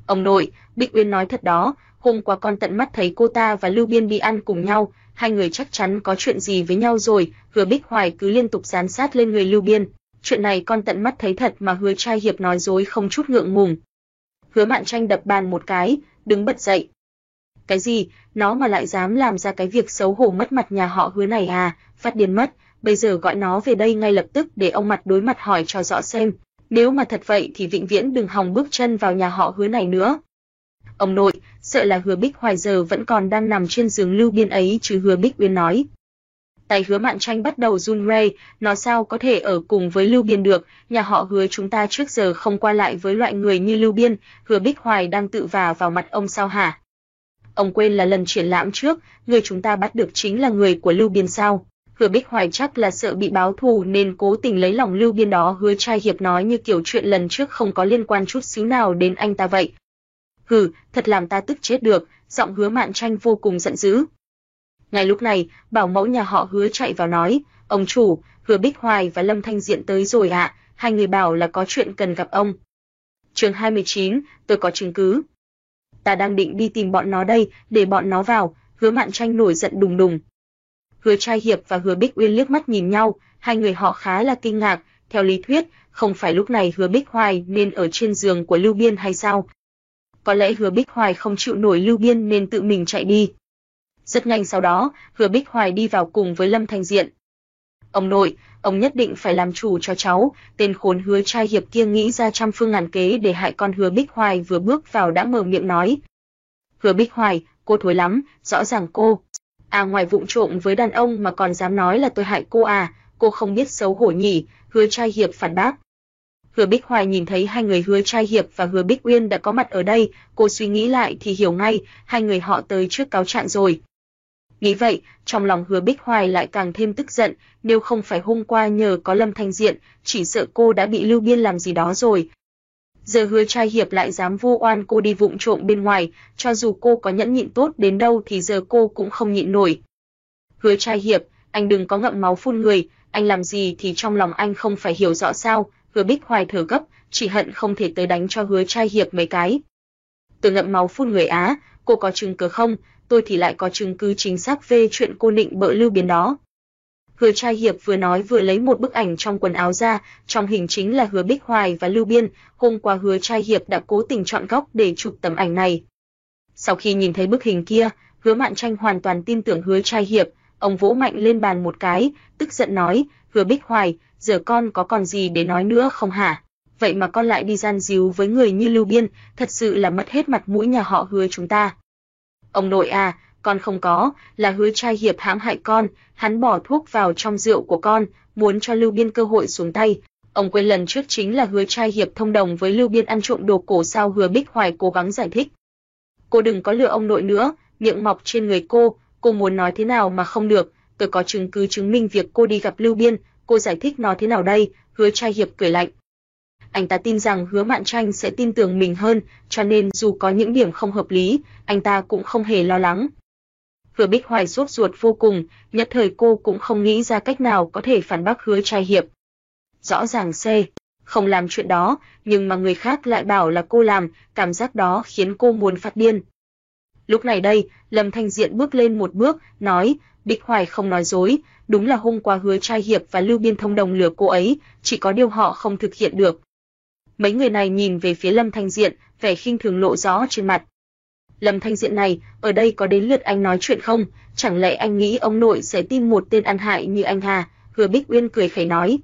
Ông nội, Bích Uyên nói thật đó, hôm qua con tận mắt thấy cô ta và Lưu Biên đi ăn cùng nhau, hai người chắc chắn có chuyện gì với nhau rồi, hứa Bích Hoài cứ liên tục dán sát lên người Lưu Biên. Chuyện này con tận mắt thấy thật mà hứa trai hiệp nói dối không chút ngượng ngùng. Hứa mạn tranh đập bàn một cái, đứng bật dậy. Cái gì, nó mà lại dám làm ra cái việc xấu hổ mất mặt nhà họ hứa này à, phát điên mất, bây giờ gọi nó về đây ngay lập tức để ông mặt đối mặt hỏi cho rõ xem, nếu mà thật vậy thì vĩnh viễn đừng hòng bước chân vào nhà họ hứa này nữa. Ông nội, sợ là hứa Bích Hoài giờ vẫn còn đang nằm trên giường lưu biên ấy chứ hứa Bích Uyên nói. Tay hứa mạn tranh bắt đầu run rẩy, nó sao có thể ở cùng với Lưu Biên được, nhà họ hứa chúng ta trước giờ không qua lại với loại người như Lưu Biên, hứa Bích Hoài đang tự vả vào mặt ông sao hả? Ông quên là lần triển lãm trước, người chúng ta bắt được chính là người của Lưu Biên sao? Hứa Bích Hoài chắc là sợ bị báo thù nên cố tình lấy lòng Lưu Biên đó hứa trai hiệp nói như kiểu chuyện lần trước không có liên quan chút xíu nào đến anh ta vậy. Hừ, thật làm ta tức chết được, giọng hứa mạn tranh vô cùng giận dữ. Ngay lúc này, bảo mẫu nhà họ hứa chạy vào nói, ông chủ, hứa Bích Hoài và Lâm Thanh Diện tới rồi ạ, hai người bảo là có chuyện cần gặp ông. Chương 29, tôi có chứng cứ. Ta đang định đi tìm bọn nó đây, để bọn nó vào, hứa mạn tranh nổi giận đùng đùng, Hứa Trai Hiệp và Hứa Bích Uyên liếc mắt nhìn nhau, hai người họ khá là kinh ngạc, theo lý thuyết, không phải lúc này Hứa Bích Hoài nên ở trên giường của Lưu Biên hay sao? Có lẽ Hứa Bích Hoài không chịu nổi Lưu Biên nên tự mình chạy đi. Rất nhanh sau đó, Hứa Bích Hoài đi vào cùng với Lâm Thanh Diện. Ông nội, ông nhất định phải làm chủ cho cháu, tên khốn Hứa Trai Hiệp kia nghĩ ra trăm phương ngàn kế để hại con Hứa Bích Hoài vừa bước vào đã mở miệng nói. Hứa Bích Hoài, cô thối lắm, rõ ràng cô À ngoài vụng trộm với đàn ông mà còn dám nói là tôi hại cô à, cô không biết xấu hổ nhỉ, hứa trai hiệp phản bác. Hứa Bích Hoài nhìn thấy hai người Hứa Trai Hiệp và Hứa Bích Uyên đã có mặt ở đây, cô suy nghĩ lại thì hiểu ngay, hai người họ tới trước cáo trạng rồi. Nghĩ vậy, trong lòng Hứa Bích Hoài lại càng thêm tức giận, nếu không phải hôm qua nhờ có Lâm Thanh Diện, chỉ sợ cô đã bị Lưu Biên làm gì đó rồi, giờ hứa trai hiệp lại dám vu oan cô đi vụng trộm bên ngoài, cho dù cô có nhẫn nhịn tốt đến đâu thì giờ cô cũng không nhịn nổi. Hứa trai hiệp, anh đừng có ngậm máu phun người, anh làm gì thì trong lòng anh không phải hiểu rõ sao, hứa bích hoài thở gấp, chỉ hận không thể tới đánh cho hứa trai hiệp mấy cái. Từ ngậm máu phun người Á, cô có chứng cứ không, tôi thì lại có chứng cứ chính xác về chuyện cô định bợ lưu biến đó. Hứa Trai Hiệp vừa nói vừa lấy một bức ảnh trong quần áo ra, trong hình chính là Hứa Bích Hoài và Lưu Biên, hôm qua Hứa Trai Hiệp đã cố tình chọn góc để chụp tấm ảnh này. Sau khi nhìn thấy bức hình kia, Hứa Mạn Tranh hoàn toàn tin tưởng Hứa Trai Hiệp, ông vỗ mạnh lên bàn một cái, tức giận nói, Hứa Bích Hoài, giờ con có còn gì để nói nữa không hả? Vậy mà con lại đi gian díu với người như Lưu Biên, thật sự là mất hết mặt mũi nhà họ Hứa chúng ta. Ông nội à, con không có, là hứa trai hiệp hãm hại con, hắn bỏ thuốc vào trong rượu của con, muốn cho Lưu Biên cơ hội xuống tay. Ông quên lần trước chính là hứa trai hiệp thông đồng với Lưu Biên ăn trộm đồ cổ sao hứa Bích Hoài cố gắng giải thích. Cô đừng có lừa ông nội nữa, miệng mọc trên người cô, cô muốn nói thế nào mà không được, tôi có chứng cứ chứng minh việc cô đi gặp Lưu Biên, cô giải thích nó thế nào đây, hứa trai hiệp cười lạnh. Anh ta tin rằng hứa mạn tranh sẽ tin tưởng mình hơn, cho nên dù có những điểm không hợp lý, anh ta cũng không hề lo lắng. Hứa Bích Hoài sốt ruột vô cùng, nhất thời cô cũng không nghĩ ra cách nào có thể phản bác hứa trai hiệp. Rõ ràng C, không làm chuyện đó, nhưng mà người khác lại bảo là cô làm, cảm giác đó khiến cô muốn phát điên. Lúc này đây, Lâm Thanh Diện bước lên một bước, nói, Bích Hoài không nói dối, đúng là hôm qua hứa trai hiệp và Lưu Biên thông đồng lừa cô ấy, chỉ có điều họ không thực hiện được. Mấy người này nhìn về phía Lâm Thanh Diện, vẻ khinh thường lộ rõ trên mặt. Lâm Thanh Diện này, ở đây có đến lượt anh nói chuyện không? Chẳng lẽ anh nghĩ ông nội sẽ tin một tên ăn hại như anh hà? Hứa Bích Uyên cười khẩy nói.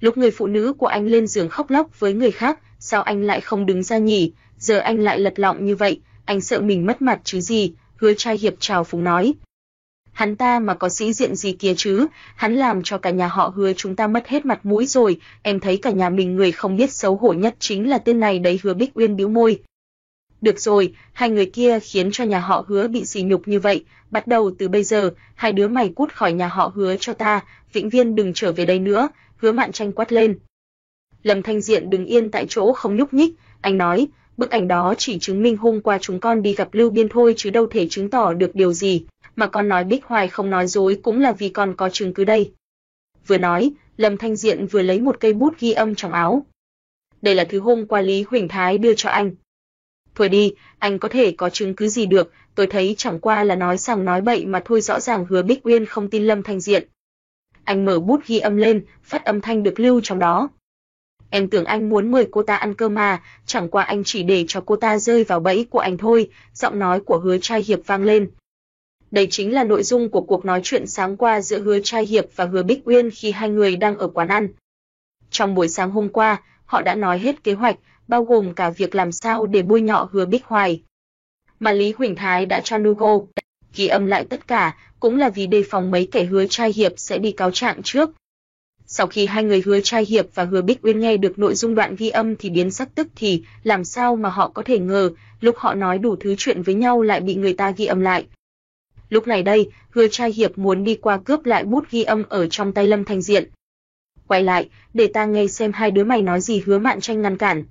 Lúc người phụ nữ của anh lên giường khóc lóc với người khác, sao anh lại không đứng ra nhỉ, giờ anh lại lật lọng như vậy, anh sợ mình mất mặt chứ gì, hứa trai hiệp chào phúng nói. Hắn ta mà có sĩ diện gì kia chứ, hắn làm cho cả nhà họ hứa chúng ta mất hết mặt mũi rồi, em thấy cả nhà mình người không biết xấu hổ nhất chính là tên này đấy hứa Bích Uyên bĩu môi. Được rồi, hai người kia khiến cho nhà họ hứa bị sỉ nhục như vậy, bắt đầu từ bây giờ, hai đứa mày cút khỏi nhà họ hứa cho ta, vĩnh viên đừng trở về đây nữa, hứa mạn tranh quát lên. Lâm Thanh Diện đứng yên tại chỗ không nhúc nhích, anh nói, bức ảnh đó chỉ chứng minh hôm qua chúng con đi gặp Lưu Biên thôi chứ đâu thể chứng tỏ được điều gì, mà con nói Bích Hoài không nói dối cũng là vì con có chứng cứ đây. Vừa nói, Lâm Thanh Diện vừa lấy một cây bút ghi âm trong áo. Đây là thứ hôm qua Lý Huỳnh Thái đưa cho anh. Thôi đi, anh có thể có chứng cứ gì được, tôi thấy chẳng qua là nói sằng nói bậy mà thôi rõ ràng hứa Bích Uyên không tin Lâm Thanh Diện. Anh mở bút ghi âm lên, phát âm thanh được lưu trong đó. Em tưởng anh muốn mời cô ta ăn cơm mà, chẳng qua anh chỉ để cho cô ta rơi vào bẫy của anh thôi, giọng nói của hứa trai hiệp vang lên. Đây chính là nội dung của cuộc nói chuyện sáng qua giữa hứa trai hiệp và hứa Bích Uyên khi hai người đang ở quán ăn. Trong buổi sáng hôm qua, họ đã nói hết kế hoạch, bao gồm cả việc làm sao để bôi nhọ hứa Bích Hoài. Mà Lý Huỳnh Thái đã cho Nugo ghi âm lại tất cả, cũng là vì đề phòng mấy kẻ hứa trai hiệp sẽ đi cáo trạng trước. Sau khi hai người hứa trai hiệp và hứa Bích Uyên nghe được nội dung đoạn ghi âm thì biến sắc tức thì, làm sao mà họ có thể ngờ, lúc họ nói đủ thứ chuyện với nhau lại bị người ta ghi âm lại. Lúc này đây, hứa trai hiệp muốn đi qua cướp lại bút ghi âm ở trong tay Lâm Thanh Diện. Quay lại, để ta nghe xem hai đứa mày nói gì hứa mạn tranh ngăn cản.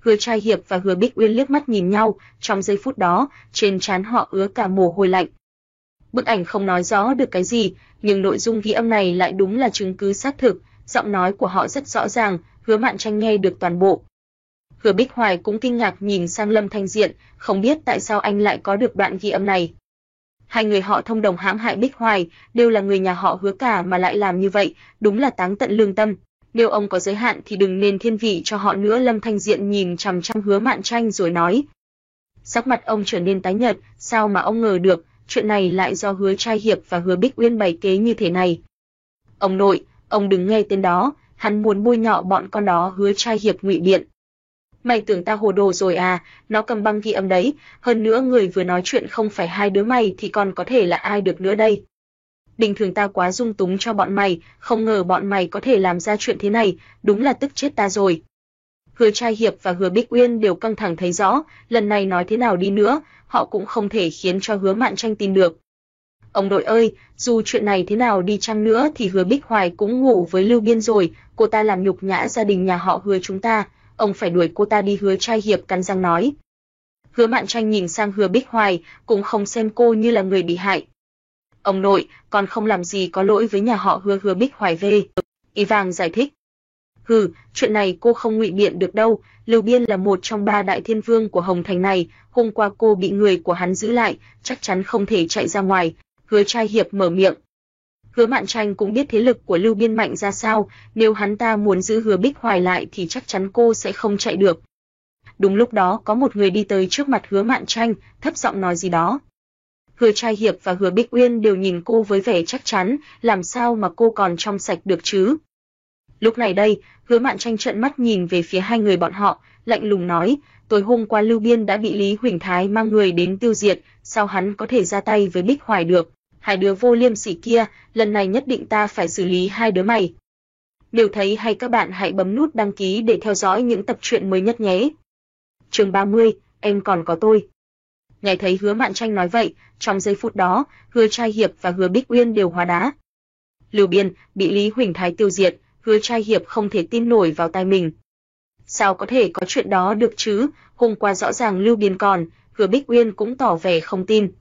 Hứa trai hiệp và hứa Bích Uyên liếc mắt nhìn nhau, trong giây phút đó, trên trán họ ứa cả mồ hôi lạnh. Bức ảnh không nói rõ được cái gì, nhưng nội dung ghi âm này lại đúng là chứng cứ xác thực, giọng nói của họ rất rõ ràng, Hứa Mạn Tranh nghe được toàn bộ. Hứa Bích Hoài cũng kinh ngạc nhìn sang Lâm Thanh Diện, không biết tại sao anh lại có được đoạn ghi âm này. Hai người họ thông đồng hãm hại Bích Hoài, đều là người nhà họ Hứa cả mà lại làm như vậy, đúng là táng tận lương tâm. Nếu ông có giới hạn thì đừng nên thiên vị cho họ nữa. Lâm Thanh Diện nhìn chằm chằm Hứa Mạn Tranh rồi nói. Sắc mặt ông trở nên tái nhợt, sao mà ông ngờ được, chuyện này lại do Hứa Trai Hiệp và Hứa Bích Uyên bày kế như thế này. Ông nội, ông đừng nghe tên đó, hắn muốn bôi nhọ bọn con đó Hứa Trai Hiệp ngụy biện. Mày tưởng ta hồ đồ rồi à, nó cầm băng ghi âm đấy, hơn nữa người vừa nói chuyện không phải hai đứa mày thì còn có thể là ai được nữa đây. Bình thường ta quá dung túng cho bọn mày, không ngờ bọn mày có thể làm ra chuyện thế này, đúng là tức chết ta rồi. Hứa Trai Hiệp và Hứa Bích Uyên đều căng thẳng thấy rõ, lần này nói thế nào đi nữa, họ cũng không thể khiến cho Hứa Mạn Tranh tin được. Ông đội ơi, dù chuyện này thế nào đi chăng nữa thì Hứa Bích Hoài cũng ngủ với Lưu Biên rồi, cô ta làm nhục nhã gia đình nhà họ Hứa chúng ta, ông phải đuổi cô ta đi Hứa Trai Hiệp cắn răng nói. Hứa Mạn Tranh nhìn sang Hứa Bích Hoài, cũng không xem cô như là người bị hại. Ông nội, còn không làm gì có lỗi với nhà họ Hứa Hứa Bích Hoài về. Y Vàng giải thích. Hừ, chuyện này cô không ngụy biện được đâu, Lưu Biên là một trong ba đại thiên vương của Hồng Thành này, hôm qua cô bị người của hắn giữ lại, chắc chắn không thể chạy ra ngoài. Hứa trai hiệp mở miệng. Hứa Mạn Tranh cũng biết thế lực của Lưu Biên mạnh ra sao, nếu hắn ta muốn giữ Hứa Bích Hoài lại thì chắc chắn cô sẽ không chạy được. Đúng lúc đó có một người đi tới trước mặt Hứa Mạn Tranh, thấp giọng nói gì đó. Hứa Trai Hiệp và Hứa Bích Uyên đều nhìn cô với vẻ chắc chắn, làm sao mà cô còn trong sạch được chứ? Lúc này đây, Hứa Mạn Tranh trợn mắt nhìn về phía hai người bọn họ, lạnh lùng nói, tối hôm qua Lưu Biên đã bị Lý Huỳnh Thái mang người đến tiêu diệt, sao hắn có thể ra tay với Bích Hoài được? Hai đứa vô liêm sỉ kia, lần này nhất định ta phải xử lý hai đứa mày. Nếu thấy hay các bạn hãy bấm nút đăng ký để theo dõi những tập truyện mới nhất nhé. Chương 30, em còn có tôi. Nghe thấy Hứa Mạn Tranh nói vậy, trong giây phút đó, Hứa Trai Hiệp và Hứa Bích Uyên đều hóa đá. Lưu Biên bị Lý Huỳnh Thái tiêu diệt, Hứa Trai Hiệp không thể tin nổi vào tai mình. Sao có thể có chuyện đó được chứ, hôm qua rõ ràng Lưu Biên còn, Hứa Bích Uyên cũng tỏ vẻ không tin.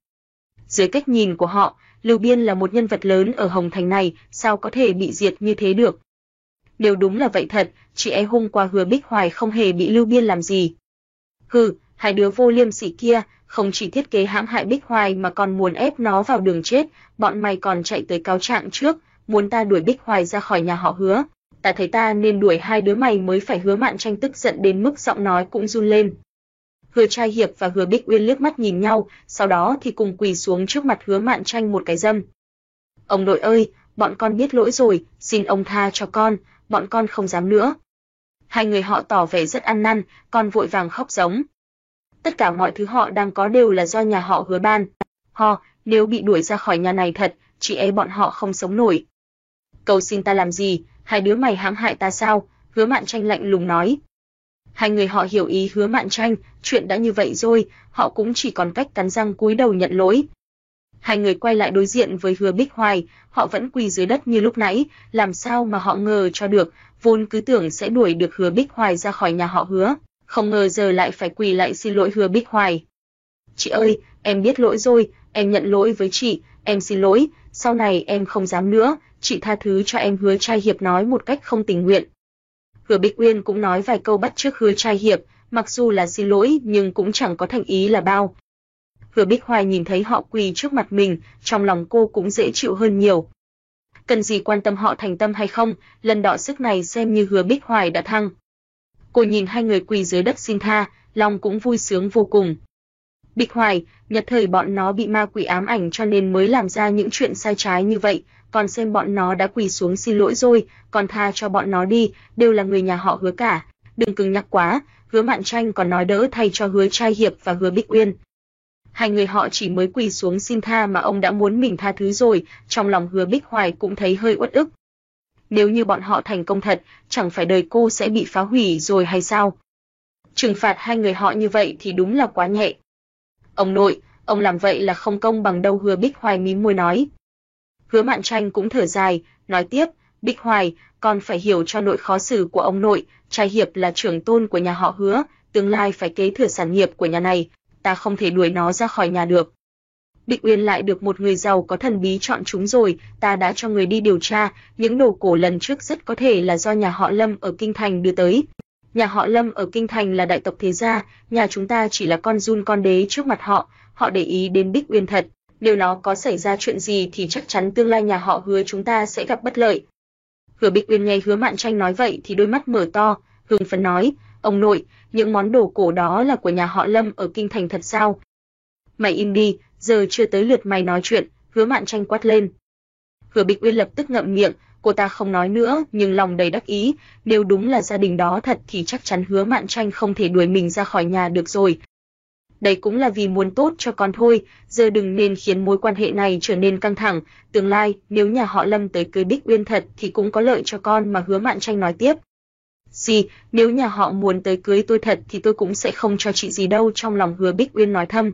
Dưới cách nhìn của họ, Lưu Biên là một nhân vật lớn ở Hồng Thành này, sao có thể bị diệt như thế được? Điều đúng là vậy thật, chị ấy hôm qua Hứa Bích Hoài không hề bị Lưu Biên làm gì. Hừ, hai đứa vô liêm sỉ kia, không chỉ thiết kế hãm hại Bích Hoài mà còn muốn ép nó vào đường chết, bọn mày còn chạy tới cáo trạng trước, muốn ta đuổi Bích Hoài ra khỏi nhà họ Hứa. Ta thấy ta nên đuổi hai đứa mày mới phải Hứa Mạn Tranh tức giận đến mức giọng nói cũng run lên. Hứa Trai Hiệp và Hứa Bích Uyên liếc mắt nhìn nhau, sau đó thì cùng quỳ xuống trước mặt Hứa Mạn Tranh một cái dâm. Ông nội ơi, bọn con biết lỗi rồi, xin ông tha cho con, bọn con không dám nữa. Hai người họ tỏ vẻ rất ăn năn, còn vội vàng khóc giống. Tất cả mọi thứ họ đang có đều là do nhà họ hứa ban. Họ, nếu bị đuổi ra khỏi nhà này thật, chị ấy bọn họ không sống nổi. Cầu xin ta làm gì, hai đứa mày hãm hại ta sao? Hứa Mạn Tranh lạnh lùng nói. Hai người họ hiểu ý Hứa Mạn Tranh, chuyện đã như vậy rồi, họ cũng chỉ còn cách cắn răng cúi đầu nhận lỗi. Hai người quay lại đối diện với Hứa Bích Hoài, họ vẫn quỳ dưới đất như lúc nãy, làm sao mà họ ngờ cho được, vốn cứ tưởng sẽ đuổi được Hứa Bích Hoài ra khỏi nhà họ Hứa, không ngờ giờ lại phải quỳ lại xin lỗi Hứa Bích Hoài. Chị ơi, em biết lỗi rồi, em nhận lỗi với chị, em xin lỗi, sau này em không dám nữa, chị tha thứ cho em hứa trai hiệp nói một cách không tình nguyện. Hứa Bích Uyên cũng nói vài câu bắt trước hứa trai hiệp, mặc dù là xin lỗi nhưng cũng chẳng có thành ý là bao. Hứa Bích Hoài nhìn thấy họ quỳ trước mặt mình, trong lòng cô cũng dễ chịu hơn nhiều. Cần gì quan tâm họ thành tâm hay không, lần đọ sức này xem như Hứa Bích Hoài đã thăng. Cô nhìn hai người quỳ dưới đất xin tha, lòng cũng vui sướng vô cùng. Bích Hoài, nhật thời bọn nó bị ma quỷ ám ảnh cho nên mới làm ra những chuyện sai trái như vậy, còn xem bọn nó đã quỳ xuống xin lỗi rồi, còn tha cho bọn nó đi, đều là người nhà họ hứa cả. Đừng cứng nhắc quá, hứa mạn tranh còn nói đỡ thay cho hứa trai hiệp và hứa bích uyên. Hai người họ chỉ mới quỳ xuống xin tha mà ông đã muốn mình tha thứ rồi, trong lòng hứa bích hoài cũng thấy hơi uất ức. Nếu như bọn họ thành công thật, chẳng phải đời cô sẽ bị phá hủy rồi hay sao? Trừng phạt hai người họ như vậy thì đúng là quá nhẹ. Ông nội, ông làm vậy là không công bằng đâu hứa bích hoài mím môi nói. Hứa Mạn Tranh cũng thở dài, nói tiếp, Bích Hoài, con phải hiểu cho nội khó xử của ông nội, trai hiệp là trưởng tôn của nhà họ Hứa, tương lai phải kế thừa sản nghiệp của nhà này, ta không thể đuổi nó ra khỏi nhà được. Bích Uyên lại được một người giàu có thần bí chọn chúng rồi, ta đã cho người đi điều tra, những đồ cổ lần trước rất có thể là do nhà họ Lâm ở Kinh Thành đưa tới. Nhà họ Lâm ở Kinh Thành là đại tộc thế gia, nhà chúng ta chỉ là con run con đế trước mặt họ, họ để ý đến Bích Uyên thật, nếu nó có xảy ra chuyện gì thì chắc chắn tương lai nhà họ hứa chúng ta sẽ gặp bất lợi. Hứa Bích Uyên nghe Hứa Mạn Tranh nói vậy thì đôi mắt mở to, hưng phấn nói, ông nội, những món đồ cổ đó là của nhà họ Lâm ở kinh thành thật sao? Mày im đi, giờ chưa tới lượt mày nói chuyện, Hứa Mạn Tranh quát lên. Hứa Bích Uyên lập tức ngậm miệng, cô ta không nói nữa, nhưng lòng đầy đắc ý, nếu đúng là gia đình đó thật thì chắc chắn Hứa Mạn Tranh không thể đuổi mình ra khỏi nhà được rồi, đây cũng là vì muốn tốt cho con thôi, giờ đừng nên khiến mối quan hệ này trở nên căng thẳng, tương lai nếu nhà họ Lâm tới cưới Bích Uyên thật thì cũng có lợi cho con mà Hứa Mạn Tranh nói tiếp. Gì, nếu nhà họ muốn tới cưới tôi thật thì tôi cũng sẽ không cho chị gì đâu trong lòng Hứa Bích Uyên nói thầm.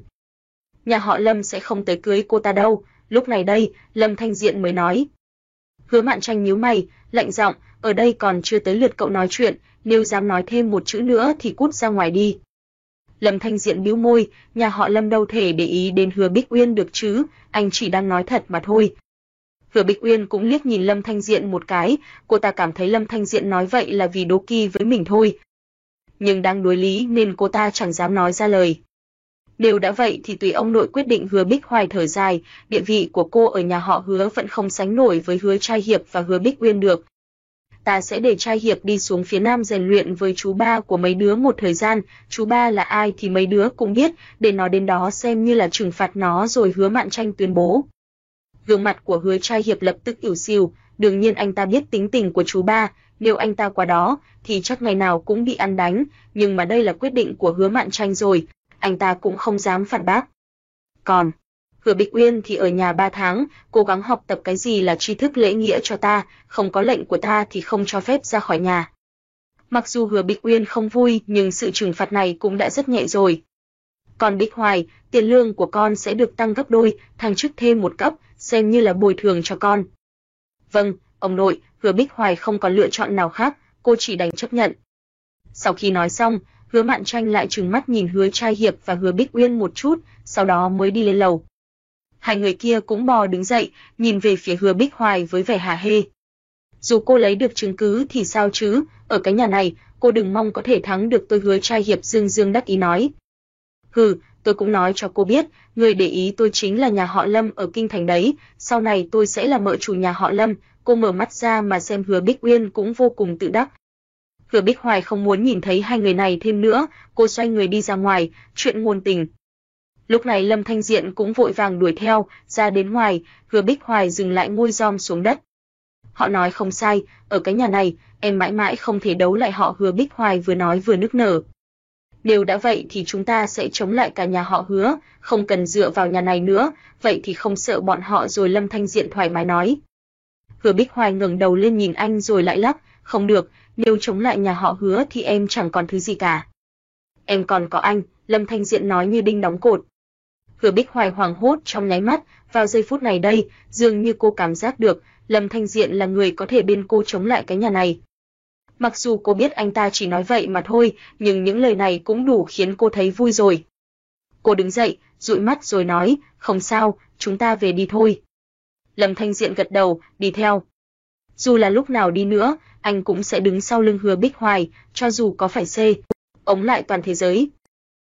Nhà họ Lâm sẽ không tới cưới cô ta đâu, lúc này đây, Lâm Thanh Diện mới nói. Hứa Mạn Tranh nhíu mày, lạnh giọng, ở đây còn chưa tới lượt cậu nói chuyện, nếu dám nói thêm một chữ nữa thì cút ra ngoài đi. Lâm Thanh Diện bĩu môi, nhà họ Lâm đâu thể để ý đến Hứa Bích Uyên được chứ, anh chỉ đang nói thật mà thôi. Hứa Bích Uyên cũng liếc nhìn Lâm Thanh Diện một cái, cô ta cảm thấy Lâm Thanh Diện nói vậy là vì đố kỵ với mình thôi. Nhưng đang đối lý nên cô ta chẳng dám nói ra lời đều đã vậy thì tùy ông nội quyết định Hứa Bích Hoài thở dài, địa vị của cô ở nhà họ Hứa vẫn không sánh nổi với Hứa Trai Hiệp và Hứa Bích Uyên được, ta sẽ để trai hiệp đi xuống phía nam rèn luyện với chú ba của mấy đứa một thời gian, chú ba là ai thì mấy đứa cũng biết, để nó đến đó xem như là trừng phạt nó rồi hứa mạn tranh tuyên bố. Gương mặt của hứa trai hiệp lập tức ỉu xìu, đương nhiên anh ta biết tính tình của chú ba, nếu anh ta qua đó thì chắc ngày nào cũng bị ăn đánh, nhưng mà đây là quyết định của hứa mạn tranh rồi, anh ta cũng không dám phản bác. Còn Hứa Bích Uyên thì ở nhà 3 tháng, cố gắng học tập cái gì là tri thức lễ nghĩa cho ta, không có lệnh của ta thì không cho phép ra khỏi nhà. Mặc dù Hứa Bích Uyên không vui, nhưng sự trừng phạt này cũng đã rất nhẹ rồi. Còn Bích Hoài, tiền lương của con sẽ được tăng gấp đôi, thăng chức thêm một cấp, xem như là bồi thường cho con. Vâng, ông nội, Hứa Bích Hoài không có lựa chọn nào khác, cô chỉ đành chấp nhận. Sau khi nói xong, Hứa Mạn Tranh lại trừng mắt nhìn Hứa Trai Hiệp và Hứa Bích Uyên một chút, sau đó mới đi lên lầu hai người kia cũng bò đứng dậy, nhìn về phía Hứa Bích Hoài với vẻ hả hê. Dù cô lấy được chứng cứ thì sao chứ, ở cái nhà này, cô đừng mong có thể thắng được tôi hứa trai hiệp Dương Dương đắc ý nói. Hừ, tôi cũng nói cho cô biết, người để ý tôi chính là nhà họ Lâm ở kinh thành đấy, sau này tôi sẽ là mợ chủ nhà họ Lâm, cô mở mắt ra mà xem Hứa Bích Uyên cũng vô cùng tự đắc. Hứa Bích Hoài không muốn nhìn thấy hai người này thêm nữa, cô xoay người đi ra ngoài, chuyện ngôn tình, Lúc này Lâm Thanh Diện cũng vội vàng đuổi theo, ra đến ngoài, Hứa Bích Hoài dừng lại ngôi giom xuống đất. Họ nói không sai, ở cái nhà này, em mãi mãi không thể đấu lại họ Hứa Bích Hoài vừa nói vừa nức nở. Nếu đã vậy thì chúng ta sẽ chống lại cả nhà họ Hứa, không cần dựa vào nhà này nữa, vậy thì không sợ bọn họ rồi Lâm Thanh Diện thoải mái nói. Hứa Bích Hoài ngẩng đầu lên nhìn anh rồi lại lắc, không được, nếu chống lại nhà họ Hứa thì em chẳng còn thứ gì cả. Em còn có anh, Lâm Thanh Diện nói như đinh đóng cột. Hứa Bích Hoài hoảng hốt trong nháy mắt, vào giây phút này đây, dường như cô cảm giác được, Lâm Thanh Diện là người có thể bên cô chống lại cái nhà này. Mặc dù cô biết anh ta chỉ nói vậy mà thôi, nhưng những lời này cũng đủ khiến cô thấy vui rồi. Cô đứng dậy, dụi mắt rồi nói, không sao, chúng ta về đi thôi. Lâm Thanh Diện gật đầu, đi theo. Dù là lúc nào đi nữa, anh cũng sẽ đứng sau lưng Hứa Bích Hoài, cho dù có phải xê ống lại toàn thế giới,